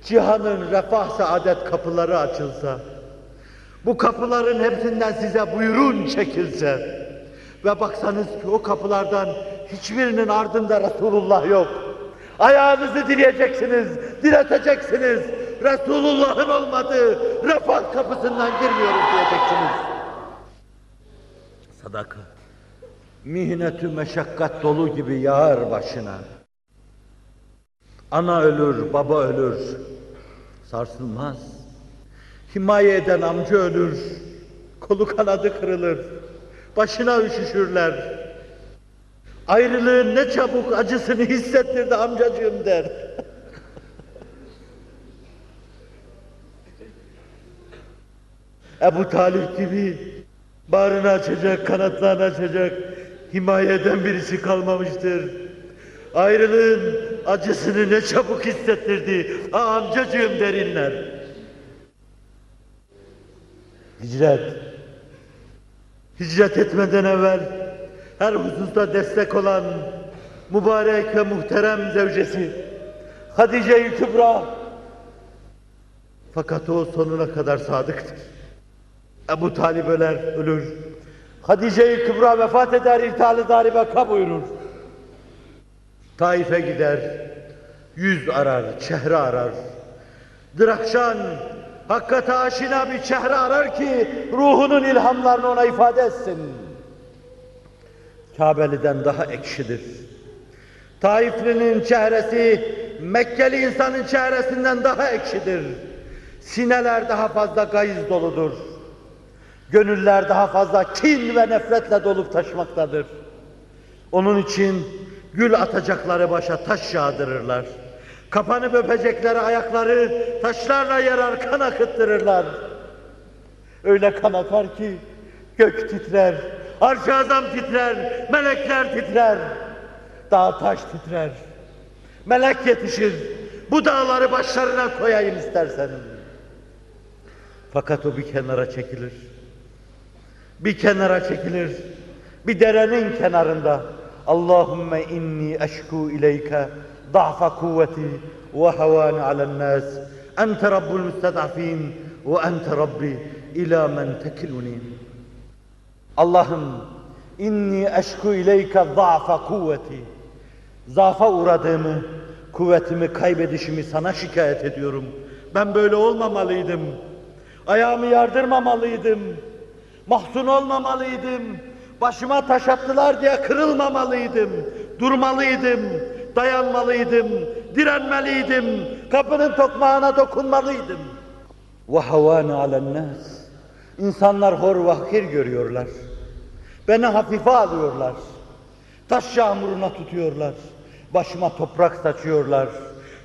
B: Cihanın refah saadet kapıları açılsa, bu kapıların hepsinden size buyurun çekilse ve baksanız ki o kapılardan hiçbirinin ardında Resulullah yok. Ayağınızı dileyeceksiniz, direteceksiniz. Resulullah'ın olmadığı refah kapısından girmiyoruz diyeceksiniz. Sadaka. Mihnetü meşakkat dolu gibi yağar başına. Ana ölür, baba ölür. Sarsılmaz. Himaye eden amca ölür. Kolu kanadı kırılır. Başına üşüşürler. Ayrılığın ne çabuk acısını hissettirdi amcacığım der. Ebu Talip gibi bağrını açacak, kanatlarını açacak, himaye eden birisi kalmamıştır. Ayrılığın acısını ne çabuk hissettirdi. Aa, amcacığım derinler. Hicret. Hicret etmeden evvel her hususta destek olan mübarek ve muhterem zevcesi Hadice-i Kübra. Fakat o sonuna kadar sadıktır. Ebu Talib öler, ölür. Hadice-i Kübra vefat eder, irtihalı daribeka buyurur. Taif'e gider, yüz arar, çehre arar. Drakşan, hakikate aşina bir çehre arar ki ruhunun ilhamlarını ona ifade etsin. Kabeli'den daha ekşidir. Taiflinin çehresi Mekkeli insanın çehresinden daha ekşidir. Sineler daha fazla gayiz doludur. Gönüller daha fazla kin ve nefretle dolup taşmaktadır. Onun için gül atacakları başa taş yağdırırlar. Kapanıp öpecekleri ayakları taşlarla yarar kan akıttırırlar. Öyle kan akar ki gök titrer, arş-ı azam titrer, melekler titrer, dağ taş titrer. Melek yetişir, bu dağları başlarına koyayım istersen. Fakat o bir kenara çekilir. Bir kenara çekilir. Bir derenin kenarında. Allahümme inni eşku ileyke ضعف قوتي وهوان على الناس أنت رب المستضعفين وأنت ربي إلى من تكلني Allah'ım inni eşku ileyke za'fa kuvveti Zafa uğradığımı, kuvvetimi kaybedişimi sana şikayet ediyorum. Ben böyle olmamalıydım. Ayağımı yardırmamalıydım. Mahzun olmamalıydım. Başıma taş attılar diye kırılmamalıydım. Durmalıydım, dayanmalıydım, direnmeliydim. Kapının tokmağına dokunmalıydım. Ve havâne alennâs. İnsanlar hor vahir görüyorlar. Beni hafife alıyorlar. Taş yağmuruna tutuyorlar. Başıma toprak saçıyorlar.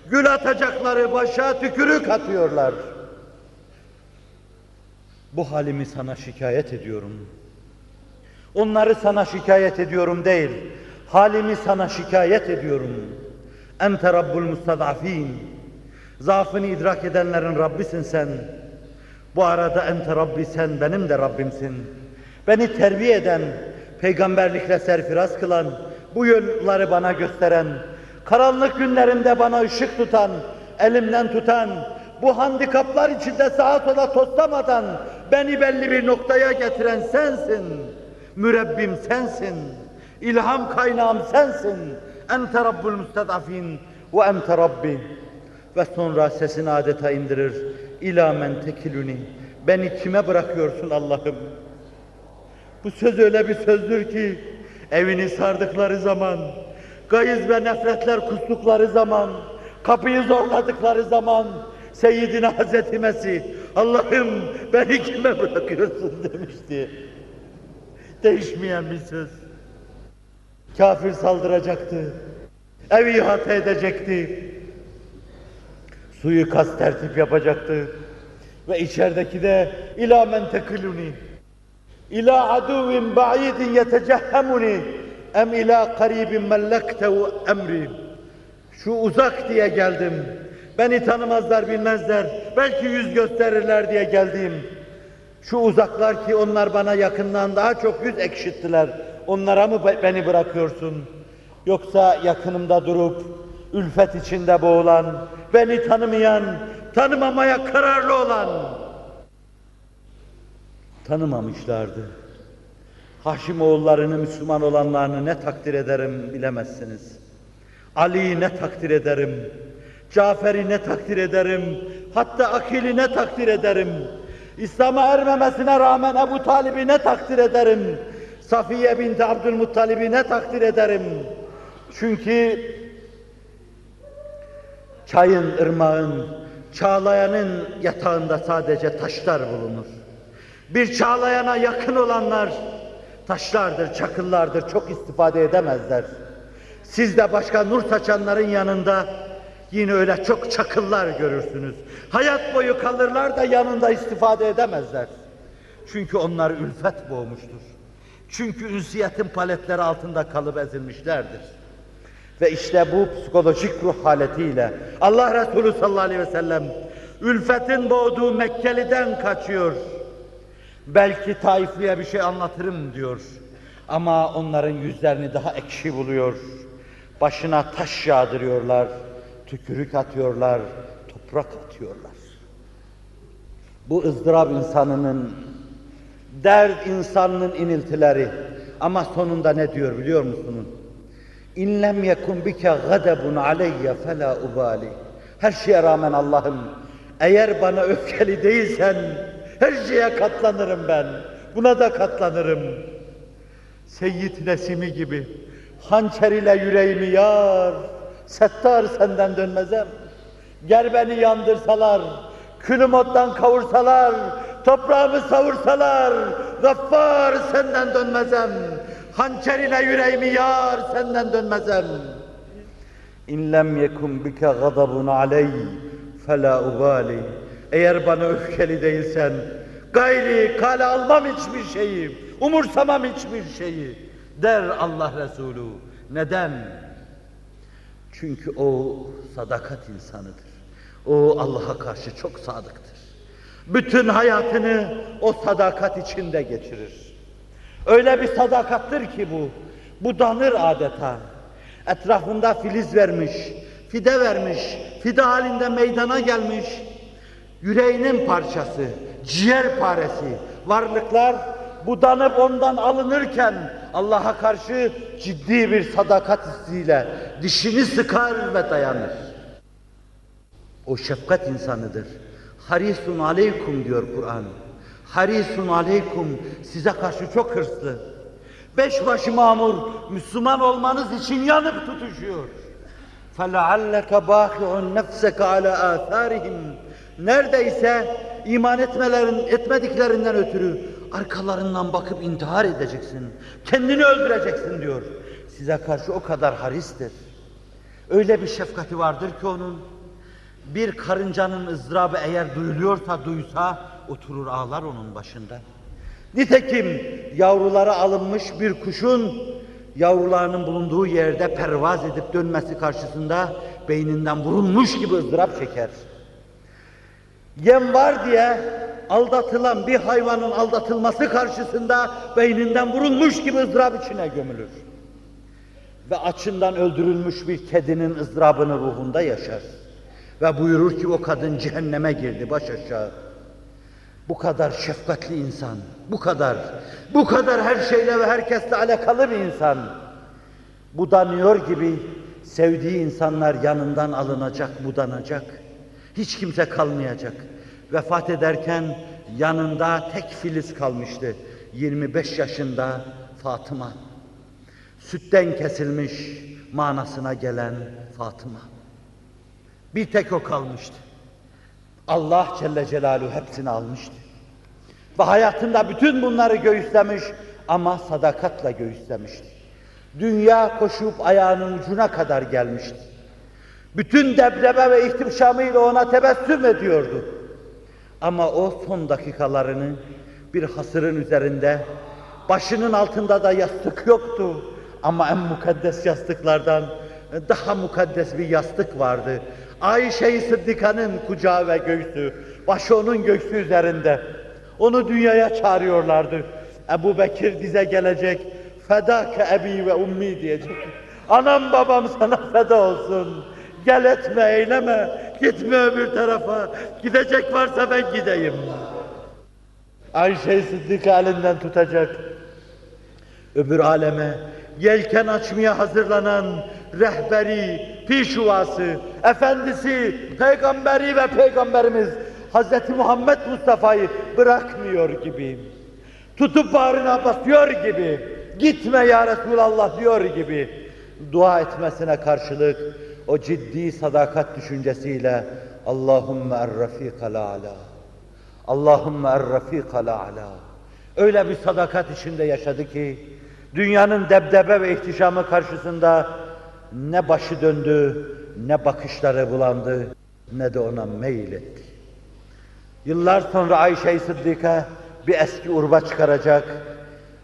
B: Gül atacakları başa tükürük atıyorlar. Bu halimi sana şikayet ediyorum.'' Onları sana şikayet ediyorum değil. Halimi sana şikayet ediyorum. Ente Rabbul Mustadafin. Zaafını idrak edenlerin Rabbisin sen. Bu arada ente Rabbi sen benim de Rabbimsin. Beni terbiye eden, peygamberlikle serfiraz kılan, bu yolları bana gösteren, karanlık günlerimde bana ışık tutan, elimden tutan, bu handikaplar içinde sağa sola toslamadan beni belli bir noktaya getiren sensin. Mürebbim sensin. İlham kaynağım sensin. Ente Rabbul Müstedafin ve ente Rabbi. Ve sonra sesini adeta indirir. İlâ men tekiluni. Beni kime bırakıyorsun Allah'ım? Bu söz öyle bir sözdür ki evini sardıkları zaman, gayiz ve nefretler kustukları zaman, kapıyı zorladıkları zaman Seyyidina Hazreti Mesih Allah'ım beni kime bırakıyorsun demişti. Değişmeyen bir söz. Kafir saldıracaktı. Evi ihate edecekti. Suyu kas tertip yapacaktı. Ve içerideki de ilâ men tekiluni.
A: İlâ aduvin ba'idin yetecehhemuni em ilâ karibin mellektehu emri. Şu uzak diye geldim. Beni tanımazlar bilmezler. Belki yüz gösterirler diye geldim. Şu uzaklar ki onlar bana yakından daha çok yüz ekşittiler. Onlara mı be- beni bırakıyorsun? Yoksa yakınımda durup ülfet içinde boğulan, beni tanımayan, tanımamaya kararlı olan tanımamışlardı. Haşimoğullarını Müslüman olanlarını ne takdir ederim bilemezsiniz. Ali'yi ne takdir ederim. Cafer'i ne takdir ederim. Hatta Akil'i ne takdir ederim. İslam'a ermemesine rağmen Ebu Talib'i ne takdir ederim. Safiye binti Abdülmuttalib'i ne takdir ederim. Çünkü çayın, ırmağın, çağlayanın yatağında sadece taşlar bulunur. Bir çağlayana yakın olanlar taşlardır, çakıllardır, çok istifade edemezler. Siz de başka nur saçanların yanında yine öyle çok çakıllar görürsünüz. Hayat boyu kalırlar da yanında istifade edemezler. Çünkü onlar ülfet boğmuştur. Çünkü ünsiyetin paletleri altında kalıp ezilmişlerdir. Ve işte bu psikolojik ruh haletiyle Allah Resulü sallallahu aleyhi ve sellem ülfetin boğduğu Mekkeli'den kaçıyor. Belki Taifli'ye bir şey anlatırım diyor. Ama onların yüzlerini daha ekşi buluyor. Başına taş yağdırıyorlar, tükürük atıyorlar, toprak atıyorlar. Bu ızdırap insanının, dert insanının iniltileri. Ama sonunda ne diyor biliyor musunuz? İn lem yekun bike gadebun aleyye fela ubali. Her şeye rağmen Allah'ım eğer bana öfkeli değilsen her şeye katlanırım ben. Buna da katlanırım. Seyyid Nesimi gibi hançer ile yüreğimi yar, settar senden dönmezem. Ger beni yandırsalar, külüm ottan kavursalar, toprağımı savursalar, gaffar senden dönmezem. Hançer ile yüreğimi yar, senden dönmezem. İn lem yekun bike gadabun aleyh fela ubali. Eğer bana öfkeli değilsen, gayri kale almam hiçbir şeyi, umursamam hiçbir şeyi der Allah Resulü. Neden? Çünkü o sadakat insanıdır. O Allah'a karşı çok sadıktır. Bütün hayatını o sadakat içinde geçirir. Öyle bir sadakattır ki bu, budanır adeta. Etrafında filiz vermiş, fide vermiş, fide halinde meydana gelmiş. Yüreğinin parçası, ciğer paresi, varlıklar budanıp ondan alınırken Allah'a karşı ciddi bir sadakat hissiyle dişini sıkar ve dayanır. O şefkat insanıdır. Harisun aleykum diyor Kur'an. Harisun aleykum size karşı çok hırslı. Beş başı mamur Müslüman olmanız için yanıp tutuşuyor. فَلَعَلَّكَ بَاخِعُنْ نَفْسَكَ عَلَى آثَارِهِمْ Neredeyse iman etmelerin, etmediklerinden ötürü arkalarından bakıp intihar edeceksin. Kendini öldüreceksin diyor. Size karşı o kadar haristir. Öyle bir şefkati vardır ki onun. Bir karıncanın ızdırabı eğer duyuluyorsa duysa oturur ağlar onun başında. Nitekim yavrulara alınmış bir kuşun yavrularının bulunduğu yerde pervaz edip dönmesi karşısında beyninden vurulmuş gibi ızdırap çeker. Yem var diye aldatılan bir hayvanın aldatılması karşısında beyninden vurulmuş gibi ızdırap içine gömülür. Ve açından öldürülmüş bir kedinin ızdırabını ruhunda yaşar. Ve buyurur ki o kadın cehenneme girdi baş aşağı. Bu kadar şefkatli insan, bu kadar, bu kadar her şeyle ve herkesle alakalı bir insan. Budanıyor gibi sevdiği insanlar yanından alınacak, budanacak. Hiç kimse kalmayacak. Vefat ederken yanında tek filiz kalmıştı. 25 yaşında Fatıma. Sütten kesilmiş manasına gelen Fatıma. Bir tek o kalmıştı. Allah Celle Celaluhu hepsini almıştı. Ve hayatında bütün bunları göğüslemiş ama sadakatla göğüslemişti. Dünya koşup ayağının ucuna kadar gelmişti. Bütün debrebe ve ihtişamıyla ona tebessüm ediyordu. Ama o son dakikalarını
B: bir hasırın üzerinde. Başının altında da yastık yoktu. Ama en mukaddes yastıklardan daha mukaddes bir yastık vardı. Ayşe-i Sıddika'nın kucağı ve göğsü, başı onun göğsü üzerinde. Onu dünyaya çağırıyorlardı. Ebu Bekir dize gelecek, fedâke ebi ve ummi diyecek. Anam babam sana feda olsun. Gel etme, eyleme, gitme öbür tarafa. Gidecek varsa ben gideyim. Ayşe Sıddık'ı elinden tutacak. Öbür aleme yelken açmaya hazırlanan rehberi, pişuvası, efendisi, peygamberi ve peygamberimiz Hz. Muhammed Mustafa'yı bırakmıyor gibi. Tutup bağrına basıyor gibi. Gitme ya Resulallah diyor gibi. Dua etmesine karşılık o ciddi sadakat düşüncesiyle Allahümme er-rafikal a'la. Allahümme er-rafikal a'la. Öyle bir sadakat içinde yaşadı ki dünyanın debdebe ve ihtişamı karşısında ne başı döndü, ne bakışları bulandı, ne de ona meyletti. Yıllar sonra Ayşe-i Sıddika bir eski urba çıkaracak.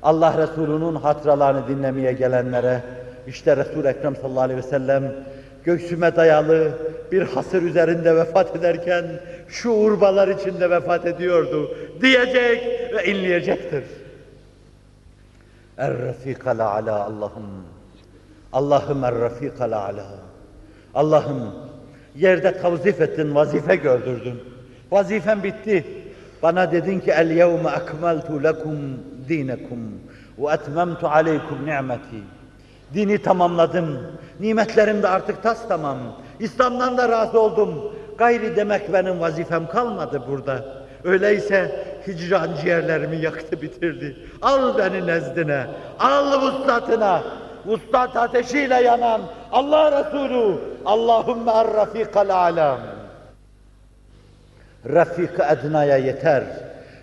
B: Allah Resulü'nün hatıralarını dinlemeye gelenlere, işte Resul-i Ekrem sallallahu aleyhi ve sellem göğsüme dayalı bir hasır üzerinde vefat ederken şu urbalar içinde vefat ediyordu diyecek ve inleyecektir. Er-Rafikal Ala Allah'ım. Allah'ım Er-Rafikal Ala. Allah'ım yerde tavzif ettin, vazife gördürdün. Vazifen bitti. Bana dedin ki el yevme ekmeltu lekum dinekum ve etmemtu aleykum ni'meti. Dini tamamladım. Nimetlerim de artık tas tamam. İslam'dan da razı oldum. Gayri demek benim vazifem kalmadı burada. Öyleyse hicran ciğerlerimi yaktı bitirdi. Al beni nezdine, al vuslatına. Vuslat ateşiyle yanan Allah Resulü, Allahümme er-rafikal alam. Rafik Edna'ya yeter.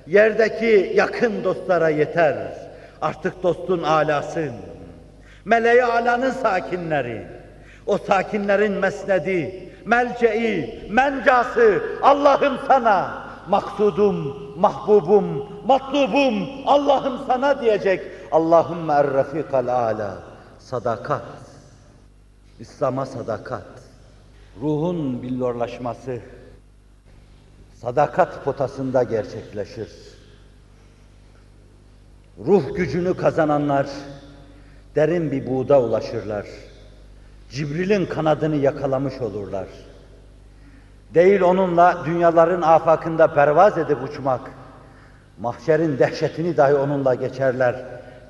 B: Yerdeki yakın dostlara yeter. Artık dostun alasın. Meleği alanın sakinleri. O sakinlerin mesnedi, melceği, mencası Allah'ım sana. Maksudum, mahbubum, matlubum Allah'ım sana diyecek. Allahümme er-rafikal ala. Sadakat. İslam'a sadakat. Ruhun billorlaşması sadakat potasında gerçekleşir. Ruh gücünü kazananlar derin bir buğda ulaşırlar. Cibril'in kanadını yakalamış olurlar. Değil onunla dünyaların afakında pervaz edip uçmak, mahşerin dehşetini dahi onunla geçerler.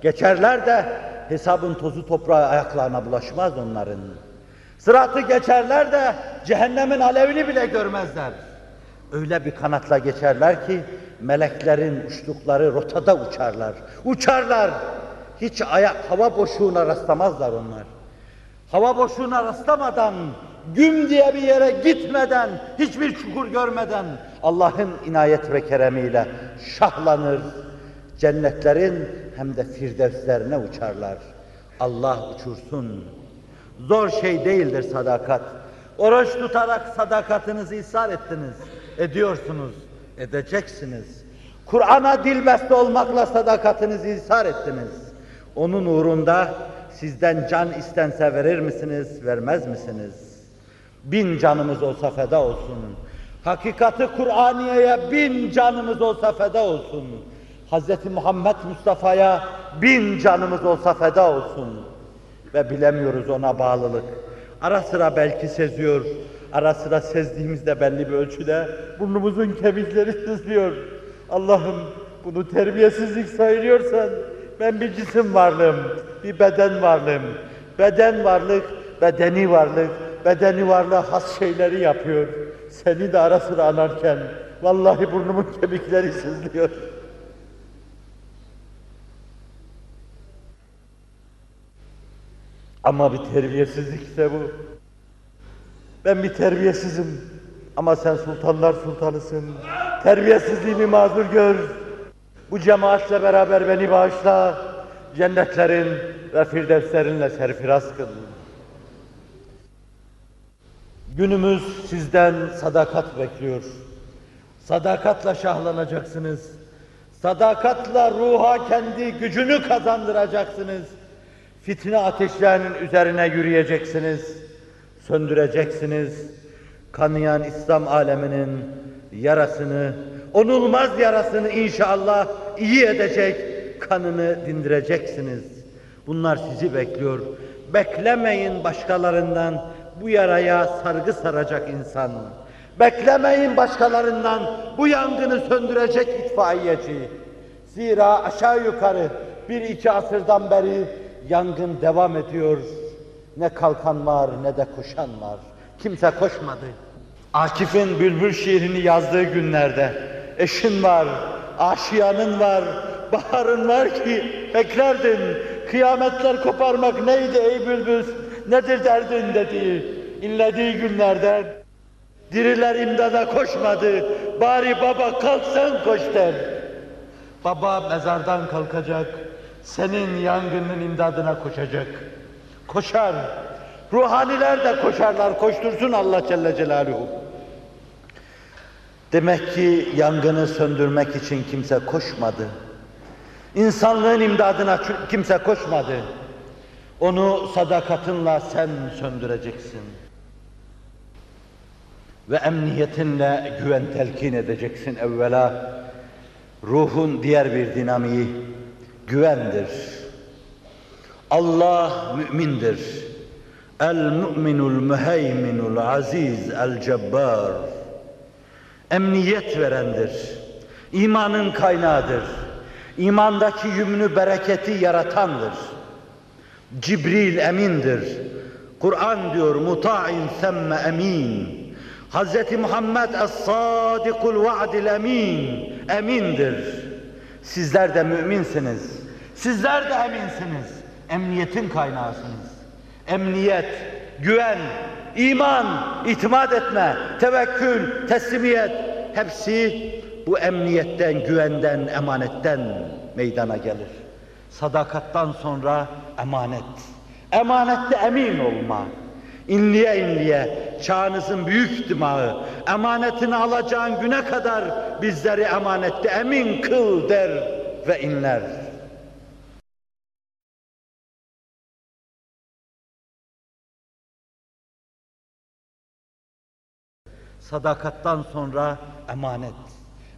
B: Geçerler de hesabın tozu toprağı ayaklarına bulaşmaz onların. Sıratı geçerler de cehennemin alevini bile görmezler. Öyle bir kanatla geçerler ki meleklerin uçtukları rotada uçarlar. Uçarlar. Hiç ayak hava boşluğuna rastlamazlar onlar. Hava boşluğuna rastlamadan, güm diye bir yere gitmeden, hiçbir çukur görmeden Allah'ın inayet ve keremiyle şahlanır. Cennetlerin hem de firdevslerine uçarlar. Allah uçursun. Zor şey değildir sadakat. Oruç tutarak sadakatinizi ishar ettiniz. Ediyorsunuz. Edeceksiniz. Kur'an'a dilbeste olmakla sadakatinizi ishar ettiniz. Onun uğrunda sizden can istense verir misiniz, vermez misiniz? Bin canımız olsa feda olsun. Hakikati Kur'aniye'ye bin canımız olsa feda olsun. Hz. Muhammed Mustafa'ya bin canımız olsa feda olsun. Ve bilemiyoruz ona bağlılık. Ara sıra belki seziyor, ara sıra sezdiğimizde belli bir ölçüde burnumuzun kemikleri [LAUGHS] sızlıyor. Allah'ım bunu terbiyesizlik sayılıyorsan ben bir cisim varlığım, bir beden varlığım. Beden varlık, bedeni varlık, bedeni varlığa has şeyleri yapıyor. Seni de ara sıra anarken vallahi burnumun kemikleri sızlıyor. Ama bir terbiyesizlikse bu. Ben bir terbiyesizim. Ama sen sultanlar sultanısın. Terbiyesizliğimi mazur gör. Bu cemaatle beraber beni bağışla. Cennetlerin ve firdevslerinle serfiraz kıl. Günümüz sizden sadakat bekliyor. Sadakatla şahlanacaksınız. Sadakatla ruha kendi gücünü kazandıracaksınız. Fitne ateşlerinin üzerine yürüyeceksiniz. Söndüreceksiniz. Kanayan İslam aleminin yarasını, onulmaz yarasını inşallah iyi edecek, kanını dindireceksiniz. Bunlar sizi bekliyor. Beklemeyin başkalarından bu yaraya sargı saracak insan. Beklemeyin başkalarından bu yangını söndürecek itfaiyeci. Zira aşağı yukarı bir iki asırdan beri yangın devam ediyor. Ne kalkan var ne de koşan var. Kimse koşmadı. Akif'in Bülbül şiirini yazdığı günlerde eşin var, aşiyanın var, baharın var ki beklerdin. Kıyametler koparmak neydi ey bülbül, nedir derdin dedi. İnlediği günlerden diriler imdada koşmadı, bari baba kalksan koş der. Baba mezardan kalkacak, senin yangının imdadına koşacak. Koşar. Ruhaniler de koşarlar, koştursun Allah Celle Celaluhu. Demek ki yangını söndürmek için kimse koşmadı. İnsanlığın imdadına kimse koşmadı. Onu sadakatinle sen söndüreceksin. Ve emniyetinle güven telkin edeceksin evvela. Ruhun diğer bir dinamiği güvendir. Allah mümindir. El müminul müheyminul aziz el cebbar. Emniyet verendir. İmanın kaynağıdır. İmandaki yümünü bereketi yaratandır. Cibril emindir. Kur'an diyor muta'in semme emin. Hz. Muhammed es-sadikul va'dil emin. Emindir. Sizler de müminsiniz. Sizler de eminsiniz. Emniyetin kaynağısınız. Emniyet, güven, iman, itimat etme, tevekkül, teslimiyet hepsi bu emniyetten, güvenden, emanetten meydana gelir. Sadakattan sonra emanet. Emanette emin olma. İnliye inliye çağınızın büyük dimağı emanetini alacağın güne kadar bizleri emanette emin kıl der ve inler. Sadakattan sonra emanet.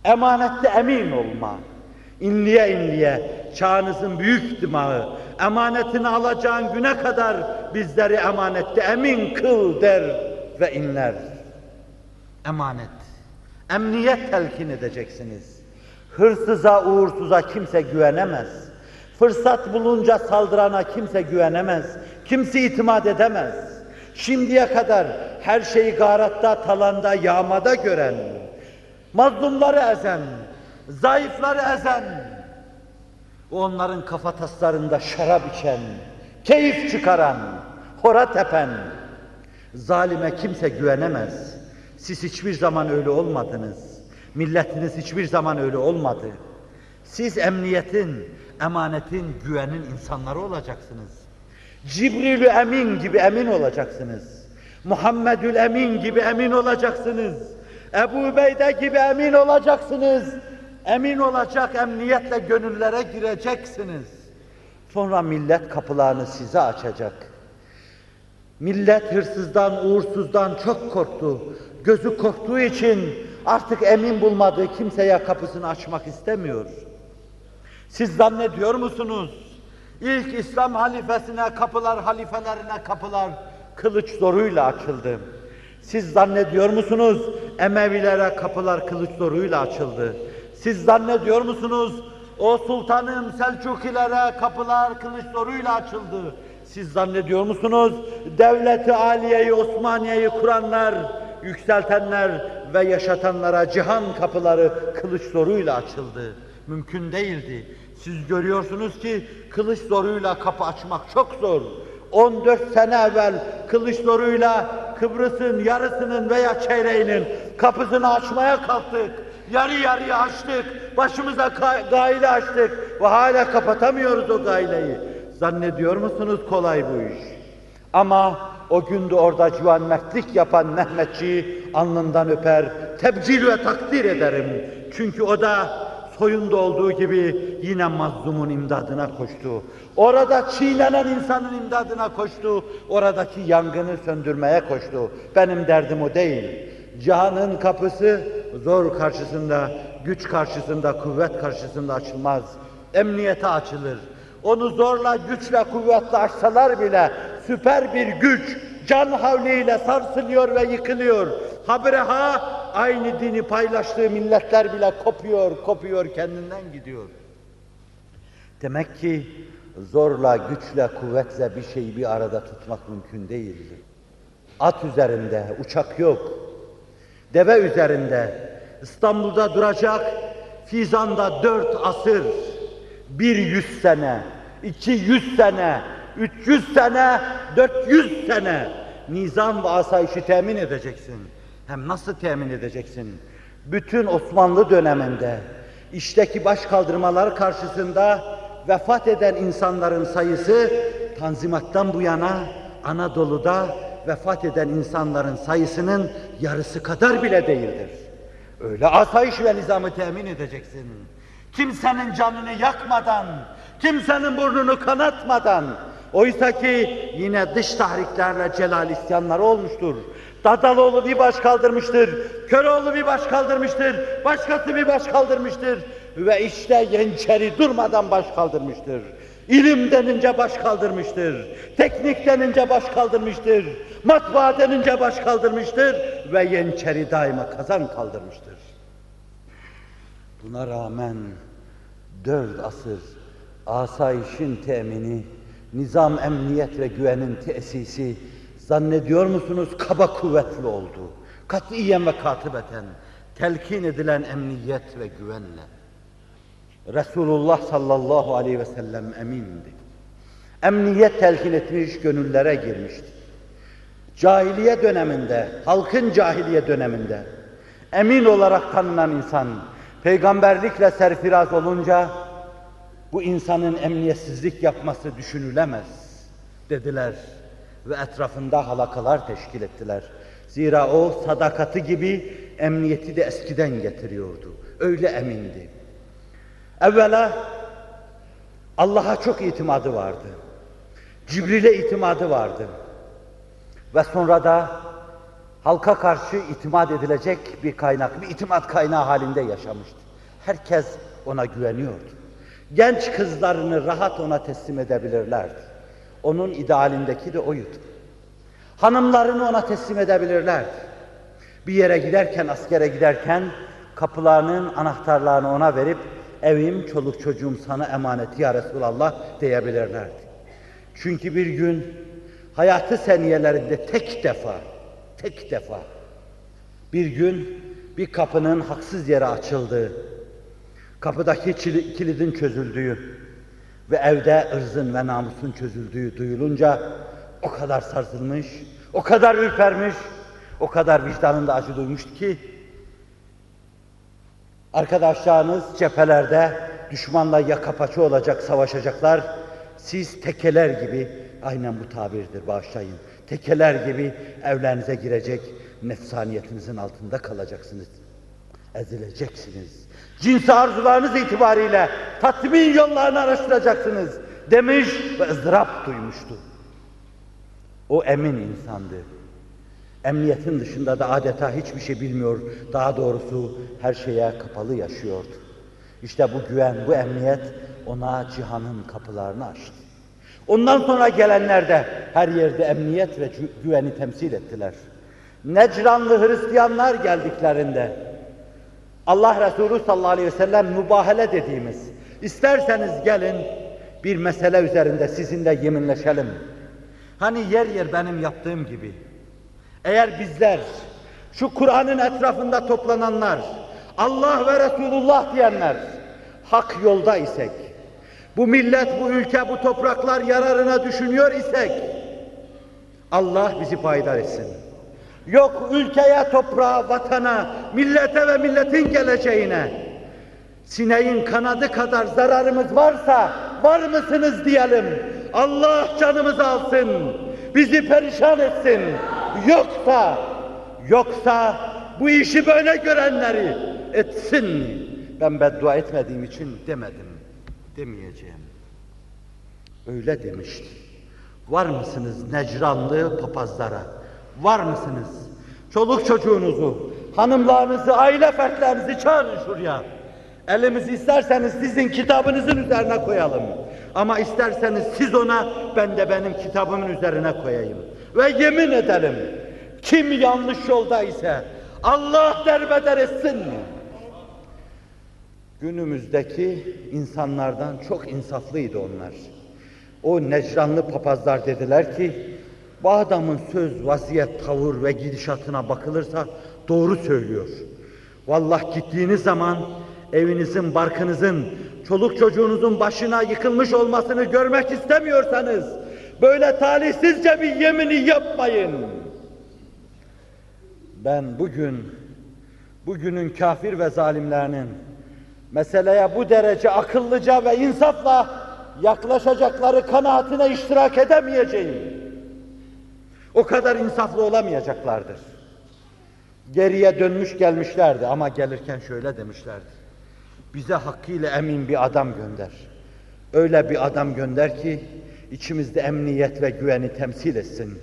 B: Emanette emin olma. İnliye inliye çağınızın büyük dimağı emanetini alacağın güne kadar bizleri emanette emin kıl der ve inler. Emanet. Emniyet telkin edeceksiniz. Hırsıza, uğursuza kimse güvenemez. Fırsat bulunca saldırana kimse güvenemez. Kimse itimat edemez. Şimdiye kadar her şeyi garatta, talanda, yağmada gören, mazlumları ezen, zayıfları ezen, onların kafataslarında şarap içen, keyif çıkaran, hora tepen, zalime kimse güvenemez. Siz hiçbir zaman öyle olmadınız. Milletiniz hiçbir zaman öyle olmadı. Siz emniyetin, emanetin, güvenin insanları olacaksınız. Cibrilü Emin gibi emin olacaksınız. Muhammedül Emin gibi emin olacaksınız. Ebu Beyde gibi emin olacaksınız. Emin olacak emniyetle gönüllere gireceksiniz. Sonra millet kapılarını size açacak. Millet hırsızdan, uğursuzdan çok korktu. Gözü korktuğu için artık emin bulmadığı kimseye kapısını açmak istemiyor. Siz zannediyor musunuz? İlk İslam halifesine kapılar, halifelerine kapılar kılıç zoruyla açıldı. Siz zannediyor musunuz? Emevilere kapılar kılıç zoruyla açıldı. Siz zannediyor musunuz? O sultanım Selçukilere kapılar kılıç zoruyla açıldı. Siz zannediyor musunuz? Devleti Aliye'yi, Osmaniye'yi kuranlar, yükseltenler ve yaşatanlara cihan kapıları kılıç zoruyla açıldı. Mümkün değildi. Siz görüyorsunuz ki kılıç zoruyla kapı açmak çok zor. 14 sene evvel kılıç zoruyla Kıbrıs'ın yarısının veya çeyreğinin kapısını açmaya kalktık. Yarı yarıya açtık. Başımıza gaile açtık. Ve hala kapatamıyoruz o gaileyi. Zannediyor musunuz kolay bu iş? Ama o günde orada civan mertlik yapan Mehmetçiyi alnından öper, tebcil ve takdir ederim. Çünkü o da
A: soyunda olduğu gibi yine mazlumun imdadına koştu. Orada çiğnenen insanın imdadına koştu. Oradaki yangını söndürmeye koştu. Benim derdim o değil. Cihanın kapısı zor karşısında, güç karşısında, kuvvet karşısında açılmaz. Emniyete açılır. Onu zorla, güçle, kuvvetle açsalar bile süper bir güç can havliyle sarsılıyor ve yıkılıyor. Habreha aynı dini paylaştığı milletler bile kopuyor, kopuyor, kendinden gidiyor. Demek ki zorla, güçle, kuvvetle bir şeyi bir arada tutmak mümkün değildir. At üzerinde, uçak yok. Deve üzerinde, İstanbul'da duracak, Fizan'da dört asır, bir yüz sene, iki yüz sene, üç yüz sene, dört yüz sene nizam ve asayişi temin edeceksin. Hem nasıl temin edeceksin? Bütün Osmanlı döneminde işteki baş kaldırmalar karşısında vefat eden insanların sayısı Tanzimat'tan bu yana Anadolu'da vefat eden insanların sayısının yarısı kadar bile değildir. Öyle asayiş ve nizamı temin edeceksin. Kimsenin canını yakmadan, kimsenin burnunu kanatmadan, oysa ki yine dış tahriklerle celal isyanları olmuştur. Dadaloğlu bir baş kaldırmıştır, Köroğlu bir baş kaldırmıştır, başkası bir baş kaldırmıştır ve işte Yeniçeri durmadan baş kaldırmıştır. İlim denince baş kaldırmıştır, teknik denince baş kaldırmıştır, matbaa denince baş kaldırmıştır ve Yeniçeri daima kazan kaldırmıştır. Buna rağmen dört asır asayişin temini, nizam, emniyet ve güvenin tesisi zannediyor musunuz kaba kuvvetli oldu. Katiyen ve katibeten telkin edilen emniyet ve güvenle. Resulullah sallallahu aleyhi ve sellem emindi. Emniyet telkin etmiş, gönüllere girmişti. Cahiliye döneminde, halkın cahiliye döneminde emin olarak tanınan insan peygamberlikle serfiraz olunca bu insanın emniyetsizlik yapması düşünülemez dediler ve etrafında halakalar teşkil ettiler. Zira o sadakati gibi emniyeti de eskiden getiriyordu. Öyle emindi. Evvela Allah'a çok itimadı vardı. Cibril'e itimadı vardı. Ve sonra da halka karşı itimat edilecek bir kaynak, bir itimat kaynağı halinde yaşamıştı. Herkes ona güveniyordu. Genç kızlarını rahat ona teslim edebilirlerdi. Onun idealindeki de oydu. Hanımlarını ona teslim edebilirlerdi. Bir yere giderken, askere giderken kapılarının anahtarlarını ona verip evim, çoluk çocuğum sana emanet ya Resulallah diyebilirlerdi. Çünkü bir gün hayatı seniyelerinde tek defa, tek defa bir gün bir kapının haksız yere açıldığı, kapıdaki kilidin çözüldüğü ve evde ırzın ve namusun çözüldüğü duyulunca o kadar sarsılmış, o kadar ürpermiş, o kadar vicdanında acı duymuştu ki arkadaşlarınız cephelerde düşmanla yaka paça olacak, savaşacaklar. Siz tekeler gibi, aynen bu tabirdir bağışlayın, tekeler gibi evlerinize girecek, nefsaniyetinizin altında kalacaksınız. Ezileceksiniz. Cinsi arzularınız itibariyle tatmin yollarını araştıracaksınız demiş ve ızdırap duymuştu. O emin insandı. Emniyetin dışında da adeta hiçbir şey bilmiyor. Daha doğrusu her şeye kapalı yaşıyordu. İşte bu güven, bu emniyet ona cihanın kapılarını açtı. Ondan sonra gelenler de her yerde emniyet ve güveni temsil ettiler. Necranlı Hristiyanlar geldiklerinde Allah Resulü sallallahu aleyhi ve sellem mübahele dediğimiz isterseniz gelin bir mesele üzerinde sizinle yeminleşelim. Hani yer yer benim yaptığım gibi. Eğer bizler şu Kur'an'ın etrafında toplananlar Allah ve Resulullah diyenler hak yolda isek bu millet, bu ülke, bu topraklar yararına düşünüyor isek Allah bizi payidar etsin. Yok ülkeye, toprağa, vatana, millete ve milletin geleceğine sineğin kanadı kadar zararımız varsa var mısınız diyelim. Allah canımızı alsın, bizi perişan etsin. Yoksa, yoksa bu işi böyle görenleri etsin ben beddua etmediğim için demedim. Demeyeceğim. Öyle demişti. Var mısınız Necranlı papazlara? Var mısınız? Çoluk çocuğunuzu, hanımlarınızı, aile fertlerinizi çağırın şuraya. Elimizi isterseniz sizin kitabınızın üzerine koyalım. Ama isterseniz siz ona, ben de benim kitabımın üzerine koyayım. Ve yemin edelim, kim yanlış yolda ise Allah derbeder etsin. Günümüzdeki insanlardan çok insaflıydı onlar. O necranlı papazlar dediler ki, bu adamın söz, vaziyet, tavır ve gidişatına bakılırsa doğru söylüyor. Vallahi gittiğiniz zaman evinizin, barkınızın, çoluk çocuğunuzun başına yıkılmış olmasını görmek istemiyorsanız, böyle talihsizce bir yemini yapmayın. Ben bugün, bugünün kafir ve zalimlerinin meseleye bu derece akıllıca ve insafla yaklaşacakları kanaatine iştirak edemeyeceğim. O kadar insaflı olamayacaklardır. Geriye dönmüş gelmişlerdi ama gelirken şöyle demişlerdi. Bize hakkıyla emin bir adam gönder. Öyle bir adam gönder ki içimizde emniyet ve güveni temsil etsin.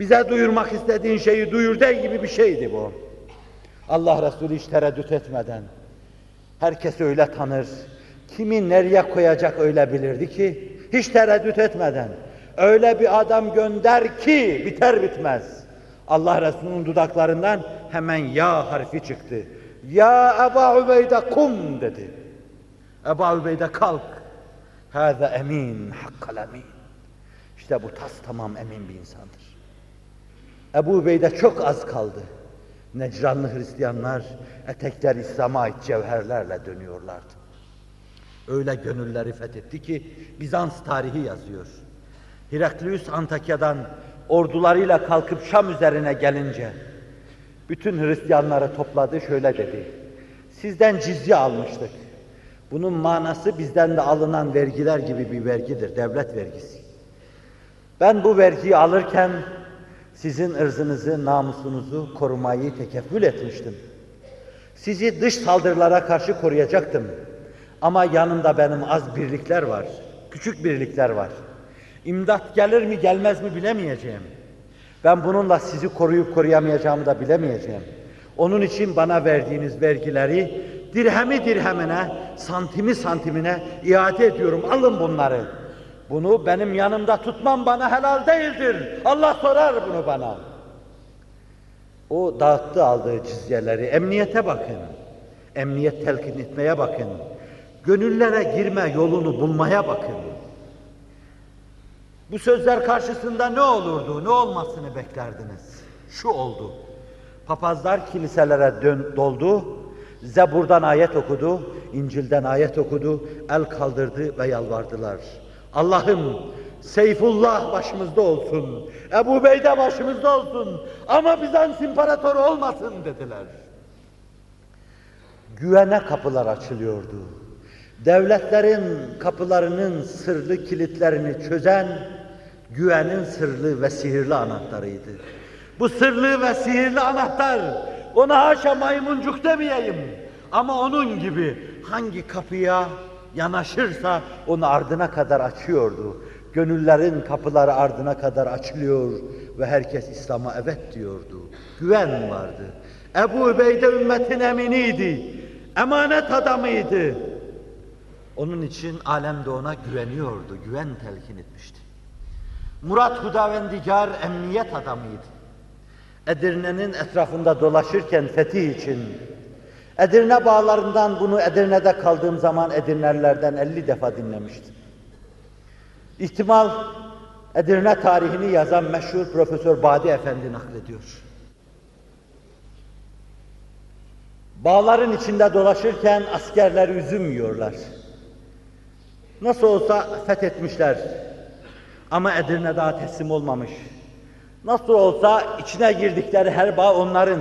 A: Bize duyurmak istediğin şeyi duyur de gibi bir şeydi bu. Allah Resulü hiç tereddüt etmeden herkes öyle tanır. Kimi nereye koyacak öyle bilirdi ki hiç tereddüt etmeden öyle bir adam gönder ki biter bitmez. Allah Resulü'nün dudaklarından hemen ya harfi çıktı. Ya Ebu Ubeyde kum dedi. Ebu Ubeyde kalk. Hâze emin, hakkal emin. İşte bu tas tamam emin bir insandır. Ebu Ubeyde çok az kaldı. Necranlı Hristiyanlar etekler İslam'a ait cevherlerle dönüyorlardı. Öyle gönülleri fethetti ki Bizans tarihi yazıyor. Heraklius Antakya'dan ordularıyla kalkıp Şam üzerine gelince bütün Hristiyanları topladı şöyle dedi. Sizden cizye almıştık. Bunun manası bizden de alınan vergiler gibi bir vergidir, devlet vergisi. Ben bu vergiyi alırken sizin ırzınızı, namusunuzu korumayı tekeffül etmiştim. Sizi dış saldırılara karşı koruyacaktım. Ama yanımda benim az birlikler var, küçük birlikler var. İmdat gelir mi gelmez mi bilemeyeceğim. Ben bununla sizi koruyup koruyamayacağımı da bilemeyeceğim. Onun için bana verdiğiniz vergileri dirhemi dirhemine, santimi santimine iade ediyorum. Alın bunları. Bunu benim yanımda tutmam bana helal değildir. Allah sorar bunu bana. O dağıttı aldığı cizyeleri. Emniyete bakın. Emniyet telkin etmeye bakın. Gönüllere girme yolunu bulmaya bakın. Bu sözler karşısında ne olurdu, ne olmasını beklerdiniz? Şu oldu. Papazlar kiliselere dön, doldu, Zebur'dan ayet okudu, İncil'den ayet okudu, el kaldırdı ve yalvardılar. Allah'ım Seyfullah başımızda olsun, Ebu Beyde başımızda olsun ama Bizans imparatoru olmasın dediler. Güvene kapılar açılıyordu. Devletlerin kapılarının sırlı kilitlerini çözen güvenin sırlı ve sihirli anahtarıydı. Bu sırlı ve sihirli anahtar ona haşa maymuncuk demeyeyim ama onun gibi hangi kapıya yanaşırsa onu ardına kadar açıyordu. Gönüllerin kapıları ardına kadar açılıyor ve herkes İslam'a evet diyordu. Güven vardı. Ebu Beyde ümmetin eminiydi. Emanet adamıydı. Onun için alem de ona güveniyordu, güven telkin etmişti. Murat Hudavendigar emniyet adamıydı. Edirne'nin etrafında dolaşırken fetih için, Edirne bağlarından bunu Edirne'de kaldığım zaman Edirnelilerden 50 defa dinlemiştim. İhtimal Edirne tarihini yazan meşhur Profesör Badi Efendi naklediyor. Bağların içinde dolaşırken askerler üzüm yiyorlar. Nasıl olsa fethetmişler. Ama Edirne daha teslim olmamış. Nasıl olsa içine girdikleri her bağ onların.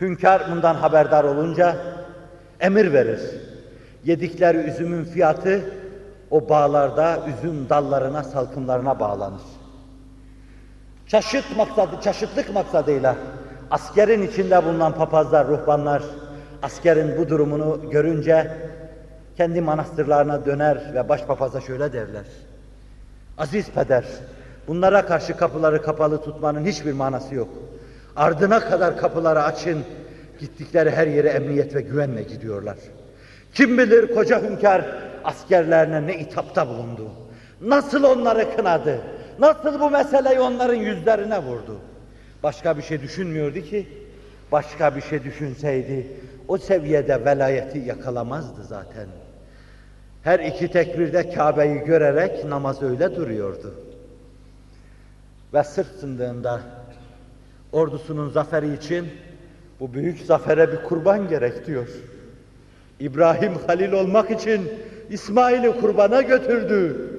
A: Hünkâr bundan haberdar olunca emir verir. Yedikleri üzümün fiyatı o bağlarda üzüm dallarına, salkımlarına bağlanır. Çaşıt maksadı, çaşıtlık maksadıyla askerin içinde bulunan papazlar, ruhbanlar
B: askerin bu durumunu görünce kendi manastırlarına döner ve başpapaza şöyle derler. Aziz peder, bunlara karşı kapıları kapalı tutmanın hiçbir manası yok. Ardına kadar kapıları açın, gittikleri her yere emniyet ve güvenle gidiyorlar. Kim bilir koca hünkâr askerlerine ne itapta bulundu. Nasıl onları kınadı, nasıl bu meseleyi onların yüzlerine vurdu. Başka bir şey düşünmüyordu ki, başka bir şey düşünseydi o seviyede velayeti yakalamazdı zaten. Her iki tekbirde Kabe'yi görerek namaz öyle duruyordu. Ve sırt sındığında ordusunun zaferi için bu büyük zafere bir kurban gerek diyor. İbrahim Halil olmak için İsmail'i kurbana götürdü.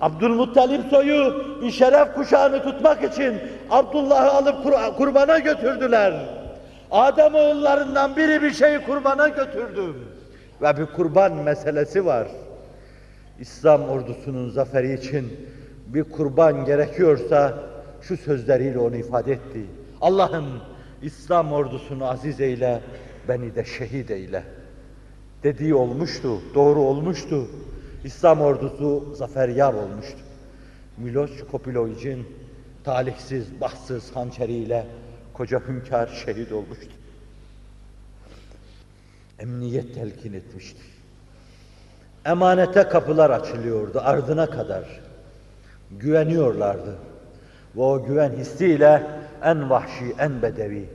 B: Abdülmuttalip soyu bir şeref kuşağını tutmak için Abdullah'ı alıp kur- kurbana götürdüler. Adem oğullarından biri bir şeyi kurbana götürdü. Ve bir kurban meselesi var. İslam ordusunun zaferi için bir kurban gerekiyorsa şu sözleriyle onu ifade etti. Allah'ım İslam ordusunu aziz eyle, beni de şehit eyle. Dediği olmuştu, doğru olmuştu. İslam ordusu zaferyar olmuştu. Miloš Kopilovic'in talihsiz, bahtsız hançeriyle koca hünkâr şehit olmuştu. Emniyet telkin etmişti. Emanete kapılar açılıyordu ardına kadar. Güveniyorlardı. Ve o güven hissiyle en vahşi, en bedevi,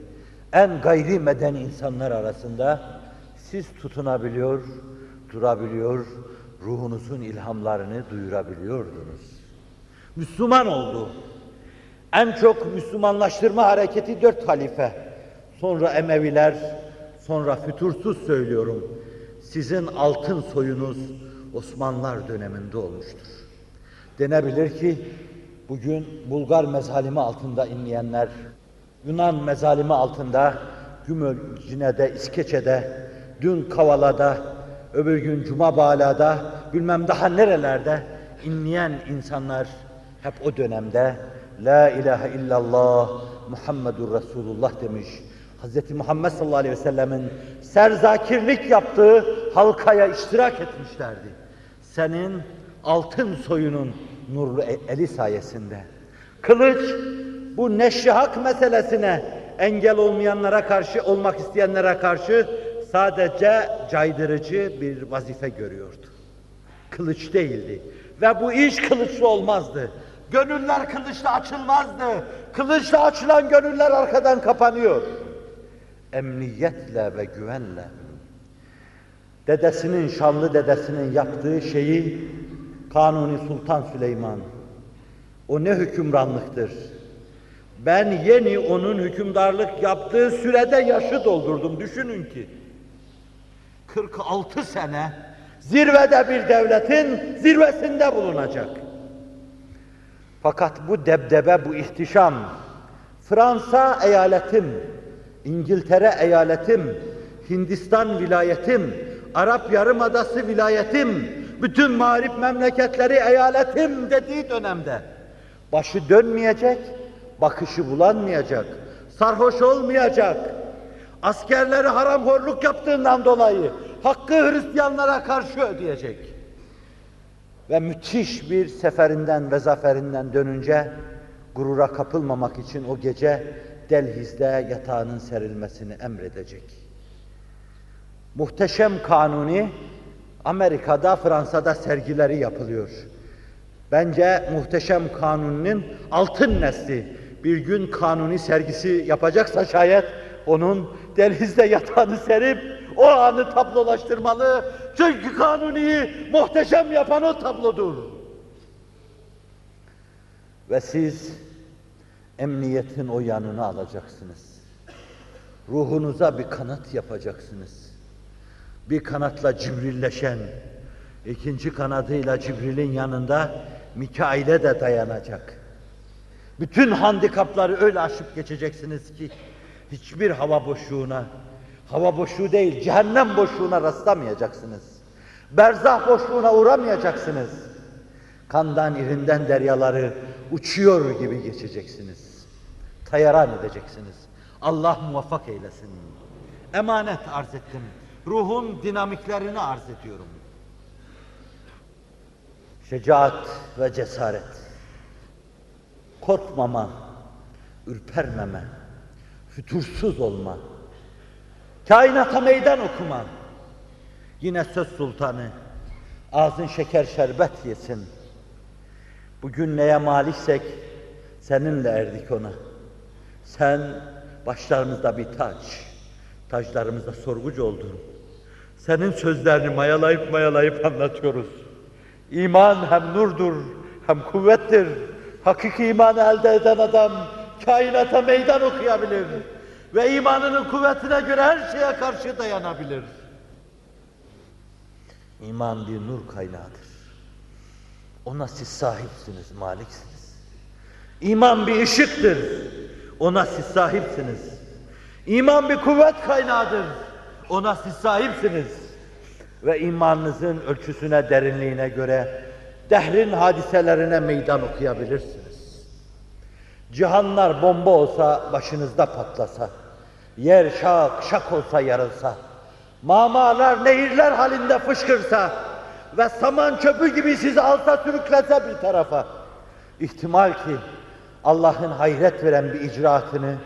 B: en gayri meden insanlar arasında siz tutunabiliyor, durabiliyor, ruhunuzun ilhamlarını duyurabiliyordunuz. Müslüman oldu. En çok Müslümanlaştırma hareketi dört halife. Sonra Emeviler, sonra fütursuz söylüyorum. Sizin altın soyunuz Osmanlılar döneminde olmuştur. Denebilir ki bugün Bulgar mezalimi altında inleyenler, Yunan mezalimi altında, Gümülcine'de, İskeçe'de, dün Kavala'da, öbür gün Cuma Bağla'da, bilmem daha nerelerde inleyen insanlar hep o dönemde La ilahe illallah Muhammedur Resulullah demiş. Hz. Muhammed sallallahu aleyhi ve sellemin serzakirlik yaptığı halkaya iştirak etmişlerdi. Senin altın soyunun nurlu e- eli sayesinde. Kılıç bu neşri hak meselesine engel olmayanlara karşı, olmak isteyenlere karşı sadece caydırıcı bir vazife görüyordu. Kılıç değildi. Ve bu iş kılıçla olmazdı. Gönüller kılıçla açılmazdı. Kılıçla açılan gönüller arkadan kapanıyor. Emniyetle ve güvenle. Dedesinin, şanlı dedesinin yaptığı şeyi Kanuni Sultan Süleyman. O ne hükümranlıktır. Ben yeni onun hükümdarlık yaptığı sürede yaşı doldurdum. Düşünün ki. 46 sene zirvede bir devletin zirvesinde bulunacak. Fakat bu debdebe, bu ihtişam, Fransa eyaletim, İngiltere eyaletim, Hindistan vilayetim, Arap Yarımadası vilayetim, bütün marif memleketleri eyaletim dediği dönemde başı dönmeyecek, bakışı bulanmayacak, sarhoş olmayacak, askerleri haramhorluk yaptığından dolayı hakkı Hristiyanlara karşı ödeyecek. Ve müthiş bir seferinden ve zaferinden dönünce gurura kapılmamak için o gece Delhiz'de yatağının serilmesini emredecek. Muhteşem Kanuni Amerika'da, Fransa'da sergileri yapılıyor. Bence Muhteşem Kanuni'nin altın nesli bir gün Kanuni sergisi yapacaksa şayet onun Delhiz'de yatağını serip o anı tablolaştırmalı. Çünkü Kanuni'yi muhteşem yapan o tablodur. Ve siz emniyetin o yanını alacaksınız. Ruhunuza bir kanat yapacaksınız. Bir kanatla Cibril'leşen, ikinci kanadıyla Cibril'in yanında Mikail'e de dayanacak. Bütün handikapları öyle aşıp geçeceksiniz ki hiçbir hava boşluğuna, hava boşluğu değil cehennem boşluğuna rastlamayacaksınız. Berzah boşluğuna uğramayacaksınız. Kandan irinden deryaları uçuyor gibi geçeceksiniz. Tayaran edeceksiniz. Allah muvaffak eylesin. emanet arz ettim. Ruhun dinamiklerini arz ediyorum. Şecaat ve cesaret. Korkmama, ürpermeme, fütursuz olma, kainata meydan okuma. Yine söz sultanı, ağzın şeker şerbet yesin. Bugün neye maliksek seninle erdik ona. Sen başlarımızda bir taç, taçlarımızda sorgucu oldun. Senin sözlerini mayalayıp mayalayıp anlatıyoruz. İman hem nurdur, hem kuvvettir. Hakiki imanı elde eden adam kainata meydan okuyabilir. Ve imanının kuvvetine göre her şeye karşı dayanabilir. İman bir nur kaynağıdır. Ona siz sahipsiniz, maliksiniz. İman bir ışıktır. Ona siz sahipsiniz. İman bir kuvvet kaynağıdır. Ona siz sahipsiniz. Ve imanınızın ölçüsüne, derinliğine göre dehrin hadiselerine meydan okuyabilirsiniz. Cihanlar bomba olsa başınızda patlasa, yer şak şak olsa yarılsa, mamalar nehirler halinde fışkırsa ve saman çöpü gibi sizi alsa sürüklese bir tarafa, ihtimal ki Allah'ın hayret veren bir icraatını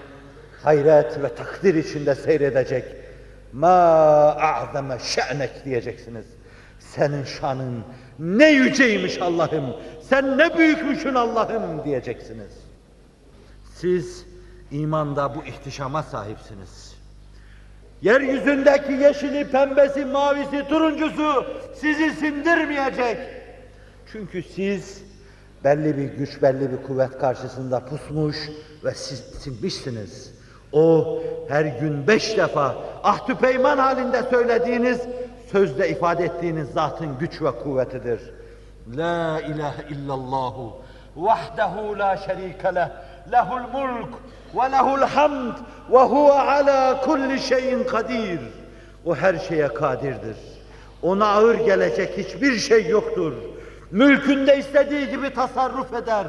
B: hayret ve takdir içinde seyredecek. Ma a'zame şe'nek diyeceksiniz. Senin şanın ne yüceymiş Allah'ım. Sen ne büyükmüşün Allah'ım diyeceksiniz. Siz imanda bu ihtişama sahipsiniz. Yeryüzündeki yeşili, pembesi, mavisi, turuncusu sizi sindirmeyecek. Çünkü siz belli bir güç, belli bir kuvvet karşısında pusmuş ve siz sinmişsiniz. O her gün beş defa ahdü peyman halinde söylediğiniz, sözle ifade ettiğiniz zatın güç ve kuvvetidir. La ilahe illallahu vahdehu la şerike leh lehul mulk ve lehul hamd ve huve ala kulli şeyin kadir. O her şeye kadirdir. Ona ağır gelecek hiçbir şey yoktur. Mülkünde istediği gibi tasarruf eder.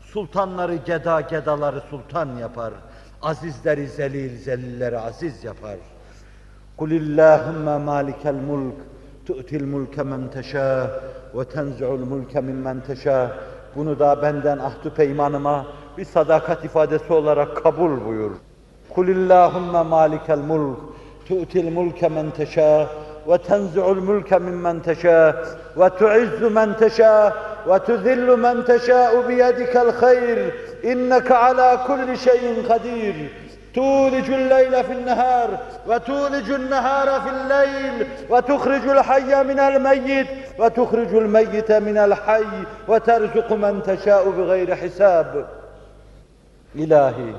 B: Sultanları geda, gedaları sultan yapar. Azizleri zelil, zelilleri aziz yapar. قل اللهم مالك الملك تؤتي الملك من تشاء وتنزع الملك ممن تشاء bunu da benden ahdü peymanıma bir sadakat ifadesi olarak kabul buyur. Kulillahümme malikel mulk tu'til mulke men teşâ ve وتنزع الملك ممن تشاء وتعز من تشاء وتذل من تشاء بيدك الخير إنك على كل شيء قدير تولج الليل في النهار وتولج النهار في الليل وتخرج الحي من الميت وتخرج الميت من الحي وترزق من تشاء بغير حساب إلهي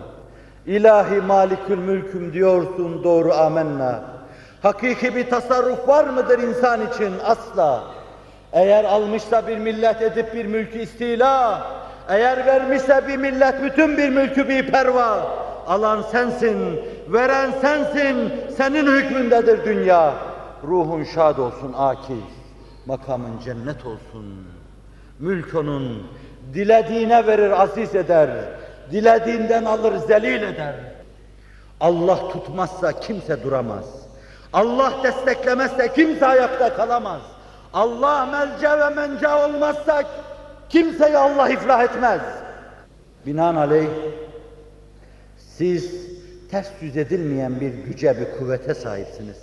B: إلهي مالك الملك diyorsun doğru amenna. Hakiki bir tasarruf var mıdır insan için? Asla. Eğer almışsa bir millet edip bir mülkü istila, eğer vermişse bir millet bütün bir mülkü bir perva, alan sensin, veren sensin, senin hükmündedir dünya. Ruhun şad olsun akif, makamın cennet olsun. Mülk onun, dilediğine verir aziz eder, dilediğinden alır zelil eder. Allah tutmazsa kimse duramaz. Allah desteklemezse kimse ayakta kalamaz. Allah melce ve menca olmazsa kimseyi Allah iflah etmez. Binaenaleyh siz ters yüz edilmeyen bir güce, bir kuvvete sahipsiniz.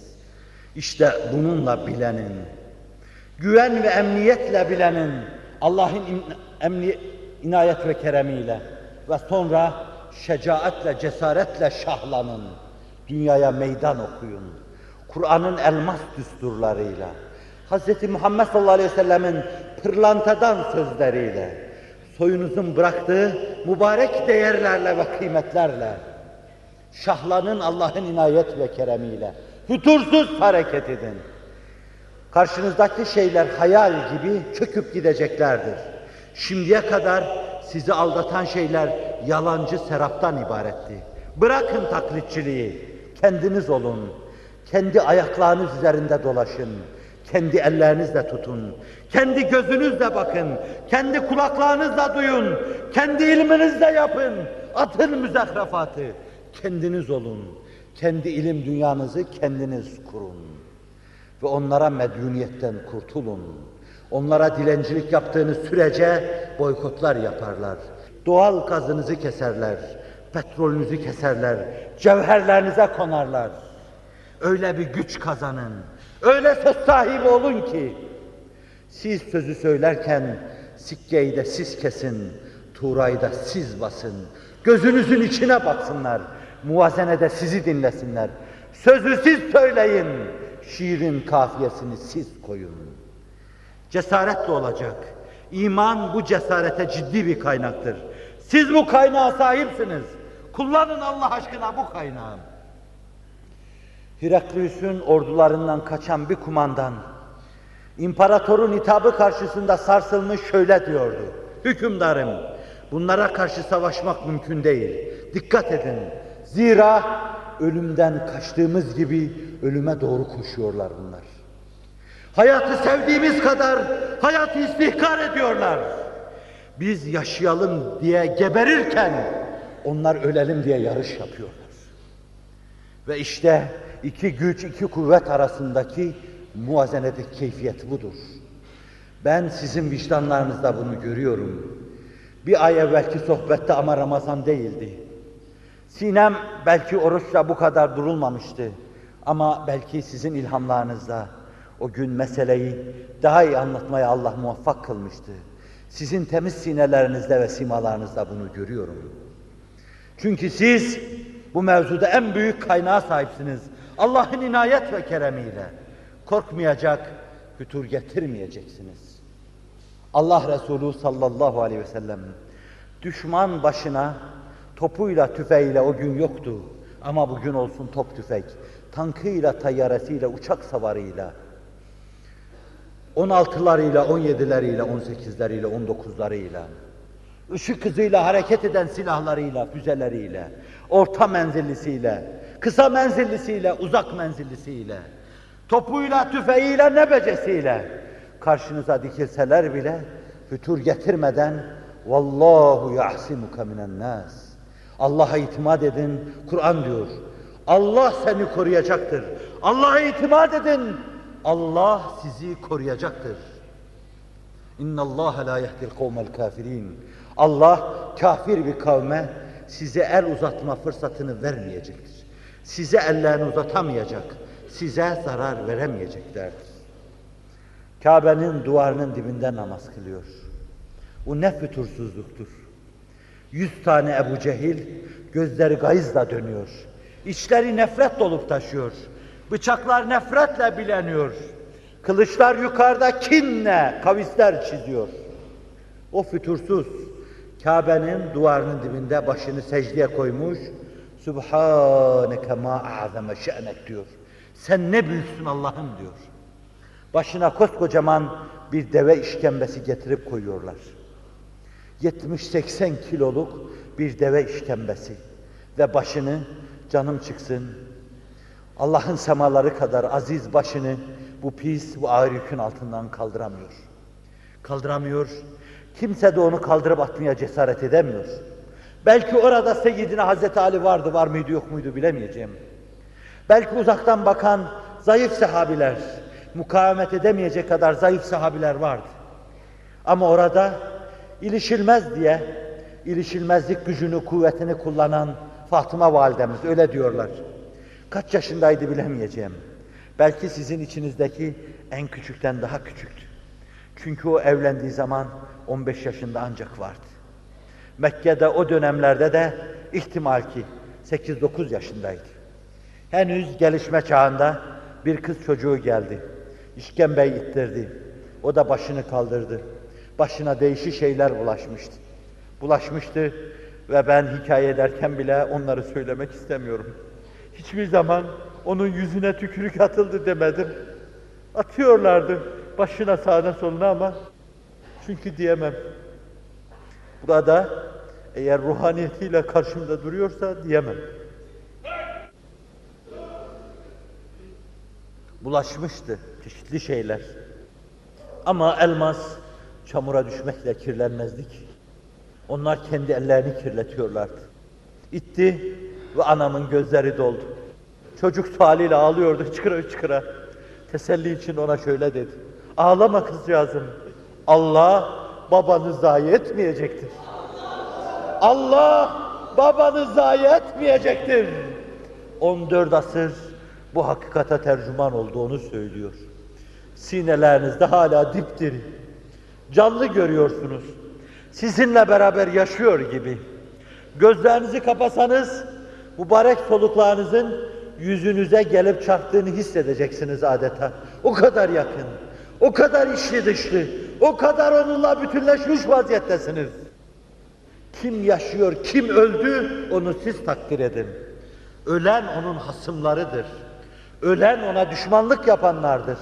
B: İşte bununla bilenin, güven ve emniyetle bilenin, Allah'ın emni, inayet ve keremiyle ve sonra şecaatle, cesaretle şahlanın. Dünyaya meydan okuyun. Kur'an'ın elmas düsturlarıyla, Hz. Muhammed sallallahu aleyhi ve sellemin pırlantadan sözleriyle, soyunuzun bıraktığı mübarek değerlerle ve kıymetlerle, şahlanın Allah'ın inayet ve keremiyle, fütursuz hareket edin. Karşınızdaki şeyler hayal gibi çöküp gideceklerdir. Şimdiye kadar sizi aldatan şeyler yalancı seraptan ibaretti. Bırakın taklitçiliği, kendiniz olun. Kendi ayaklarınız üzerinde dolaşın. Kendi ellerinizle tutun. Kendi gözünüzle bakın. Kendi kulaklarınızla duyun. Kendi ilminizle yapın. Atın müzahrafatı. Kendiniz olun. Kendi ilim dünyanızı kendiniz kurun. Ve onlara medyuniyetten kurtulun. Onlara dilencilik yaptığınız sürece boykotlar yaparlar. Doğal gazınızı keserler, petrolünüzü keserler, cevherlerinize konarlar. Öyle bir güç kazanın, öyle söz sahibi olun ki, siz sözü söylerken sikkeyi de siz kesin, tuğrayı da siz basın. Gözünüzün içine baksınlar, muvazenede sizi dinlesinler. Sözü siz söyleyin, şiirin kafiyesini siz koyun. Cesaretli olacak. İman bu cesarete ciddi bir kaynaktır. Siz bu kaynağa sahipsiniz. Kullanın Allah aşkına bu kaynağı. Heraklius'un ordularından kaçan bir kumandan, imparatorun hitabı karşısında sarsılmış şöyle diyordu. Hükümdarım, bunlara karşı savaşmak mümkün değil. Dikkat edin. Zira ölümden kaçtığımız gibi ölüme doğru koşuyorlar bunlar. Hayatı sevdiğimiz kadar hayatı istihkar ediyorlar. Biz yaşayalım diye geberirken onlar ölelim diye yarış yapıyorlar. Ve işte iki güç, iki kuvvet arasındaki muazenedeki keyfiyet budur. Ben sizin vicdanlarınızda bunu görüyorum. Bir ay evvelki sohbette ama Ramazan değildi. Sinem belki oruçla bu kadar durulmamıştı. Ama belki sizin ilhamlarınızla o gün meseleyi daha iyi anlatmaya Allah muvaffak kılmıştı. Sizin temiz sinelerinizde ve simalarınızda bunu görüyorum. Çünkü siz bu mevzuda en büyük kaynağa sahipsiniz. Allah'ın inayet ve keremiyle. Korkmayacak, fütur getirmeyeceksiniz. Allah Resulü sallallahu aleyhi ve sellem düşman başına topuyla tüfeğiyle o gün yoktu. Ama bugün olsun top tüfek, tankıyla, tayyaresiyle, uçak savarıyla, 16'larıyla, 17'leriyle, 18'leriyle, 19'larıyla, ışık hızıyla hareket eden silahlarıyla, füzeleriyle, orta menzillisiyle, kısa menzillisiyle, uzak menzillisiyle, topuyla, tüfeğiyle, nebecesiyle karşınıza dikilseler bile fütur getirmeden vallahu yahsimuka minen nas. Allah'a itimat edin. Kur'an diyor. Allah seni koruyacaktır. Allah'a itimat edin. Allah sizi koruyacaktır. İnna Allah la yehdil kavmel kafirin. Allah kafir bir kavme size el uzatma fırsatını vermeyecektir. Size ellerini uzatamayacak. Size zarar veremeyeceklerdir. Kabe'nin duvarının dibinde namaz kılıyor. Bu ne fütursuzluktur. Yüz tane Ebu Cehil gözleri gayızla dönüyor. İçleri nefret dolup taşıyor. Bıçaklar nefretle bileniyor. Kılıçlar yukarıda kinle kavisler çiziyor. O fütursuz Kabe'nin duvarının dibinde başını secdeye koymuş. Subhaneke ma a'zeme şe'nek diyor. Sen ne büyüksün Allah'ım diyor. Başına koskocaman bir deve işkembesi getirip koyuyorlar. 70-80 kiloluk bir deve işkembesi ve başını canım çıksın Allah'ın semaları kadar aziz başını bu pis, bu ağır yükün altından kaldıramıyor. Kaldıramıyor. Kimse de onu kaldırıp atmaya cesaret edemiyor. Belki orada Seyyidine Hazreti Ali vardı, var mıydı yok muydu bilemeyeceğim. Belki uzaktan bakan zayıf sahabiler, mukavemet edemeyecek kadar zayıf sahabiler vardı. Ama orada ilişilmez diye, ilişilmezlik gücünü, kuvvetini kullanan Fatıma validemiz öyle diyorlar. Kaç yaşındaydı bilemeyeceğim. Belki sizin içinizdeki en küçükten daha küçüktü. Çünkü o evlendiği zaman 15 yaşında ancak vardı. Mekke'de o dönemlerde de ihtimal ki 8-9 yaşındaydı. Henüz gelişme çağında bir kız çocuğu geldi. İşkembeyi ittirdi. O da başını kaldırdı. Başına değişik şeyler bulaşmıştı. Bulaşmıştı ve ben hikaye ederken bile onları söylemek istemiyorum. Hiçbir zaman onun yüzüne tükürük atıldı demedim. Atıyorlardı başına sağına soluna ama çünkü diyemem. Burada eğer ruhaniyetiyle karşımda duruyorsa diyemem. Bulaşmıştı çeşitli şeyler. Ama elmas çamura düşmekle kirlenmezdik. Onlar kendi ellerini kirletiyorlardı. İtti ve anamın gözleri doldu. Çocuk haliyle ağlıyordu hıçkıra hıçkıra. Teselli için ona şöyle dedi. Ağlama kızcağızım. Allah babanı zayi etmeyecektir. Allah babanı zayi etmeyecektir. 14 asır bu hakikate tercüman olduğunu söylüyor. Sinelerinizde hala dipdiri. Canlı görüyorsunuz. Sizinle beraber yaşıyor gibi. Gözlerinizi kapasanız mübarek soluklarınızın yüzünüze gelip çarptığını hissedeceksiniz adeta. O kadar yakın, o kadar içli dışlı, o kadar onunla bütünleşmiş vaziyettesiniz. Kim yaşıyor, kim öldü onu siz takdir edin. Ölen onun hasımlarıdır. Ölen ona düşmanlık yapanlardır.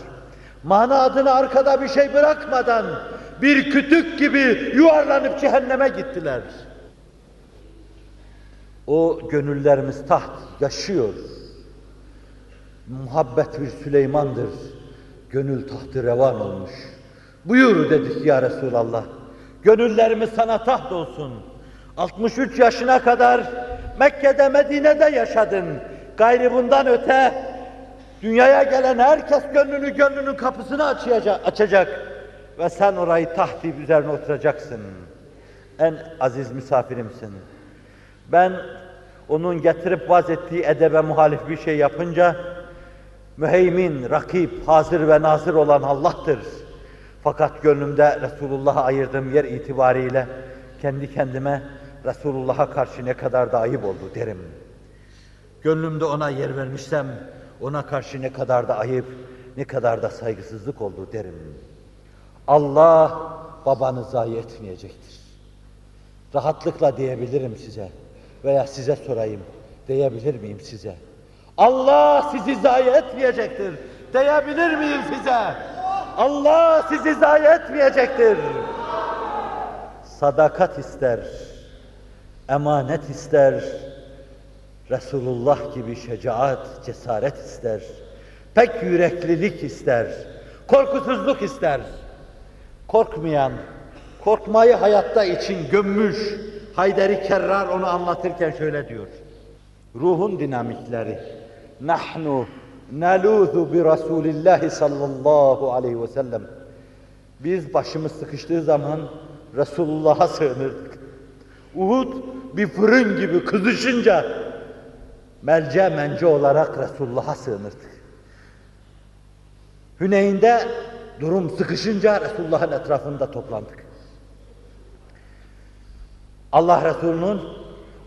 B: Mana adına arkada bir şey bırakmadan bir kütük gibi yuvarlanıp cehenneme gittiler. O gönüllerimiz taht yaşıyor. Muhabbet bir Süleyman'dır. Gönül tahtı revan olmuş. Buyur dedik ya Resulallah. Gönüllerimiz sana taht olsun. 63 yaşına kadar Mekke'de Medine'de yaşadın. Gayri bundan öte dünyaya gelen herkes gönlünü gönlünün kapısını açacak, açacak. Ve sen orayı taht deyip üzerine oturacaksın. En aziz misafirimsin. Ben onun getirip vaz ettiği edebe muhalif bir şey yapınca müheymin, rakip, hazır ve nazır olan Allah'tır. Fakat gönlümde Resulullah'a ayırdığım yer itibariyle kendi kendime Resulullah'a karşı ne kadar da ayıp oldu derim. Gönlümde ona yer vermişsem ona karşı ne kadar da ayıp, ne kadar da saygısızlık oldu derim. Allah babanı zayi etmeyecektir. Rahatlıkla diyebilirim size veya size sorayım, diyebilir miyim size? Allah sizi zayi etmeyecektir. Diyebilir miyim size? Allah sizi zayi etmeyecektir. Sadakat ister, emanet ister, Resulullah gibi şecaat, cesaret ister, pek yüreklilik ister, korkusuzluk ister. Korkmayan, korkmayı hayatta için gömmüş, Hayderi Kerrar onu anlatırken şöyle diyor. Ruhun dinamikleri. Nahnu naluzu bi Resulillah sallallahu aleyhi ve sellem. Biz başımız sıkıştığı zaman Resulullah'a sığınırdık. Uhud bir fırın gibi kızışınca melce mence olarak Resulullah'a sığınırdık. Hüneyn'de durum sıkışınca Resulullah'ın etrafında toplandık. Allah Resulü'nün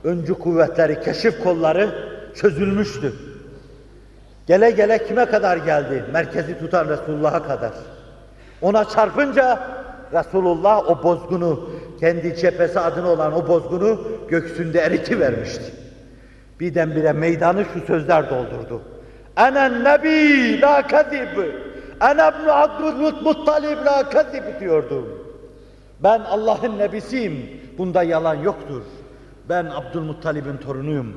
B: öncü kuvvetleri, keşif kolları çözülmüştü. Gele gele kime kadar geldi? Merkezi tutan Resulullah'a kadar. Ona çarpınca Resulullah o bozgunu, kendi cephesi adına olan o bozgunu göksünde eriti vermişti. Birdenbire meydanı şu sözler doldurdu. Enen nebi la kezib. Ene ibn Abdülmuttalib la kezib diyordu. Ben Allah'ın nebisiyim. Bunda yalan yoktur. Ben Abdülmuttalib'in torunuyum.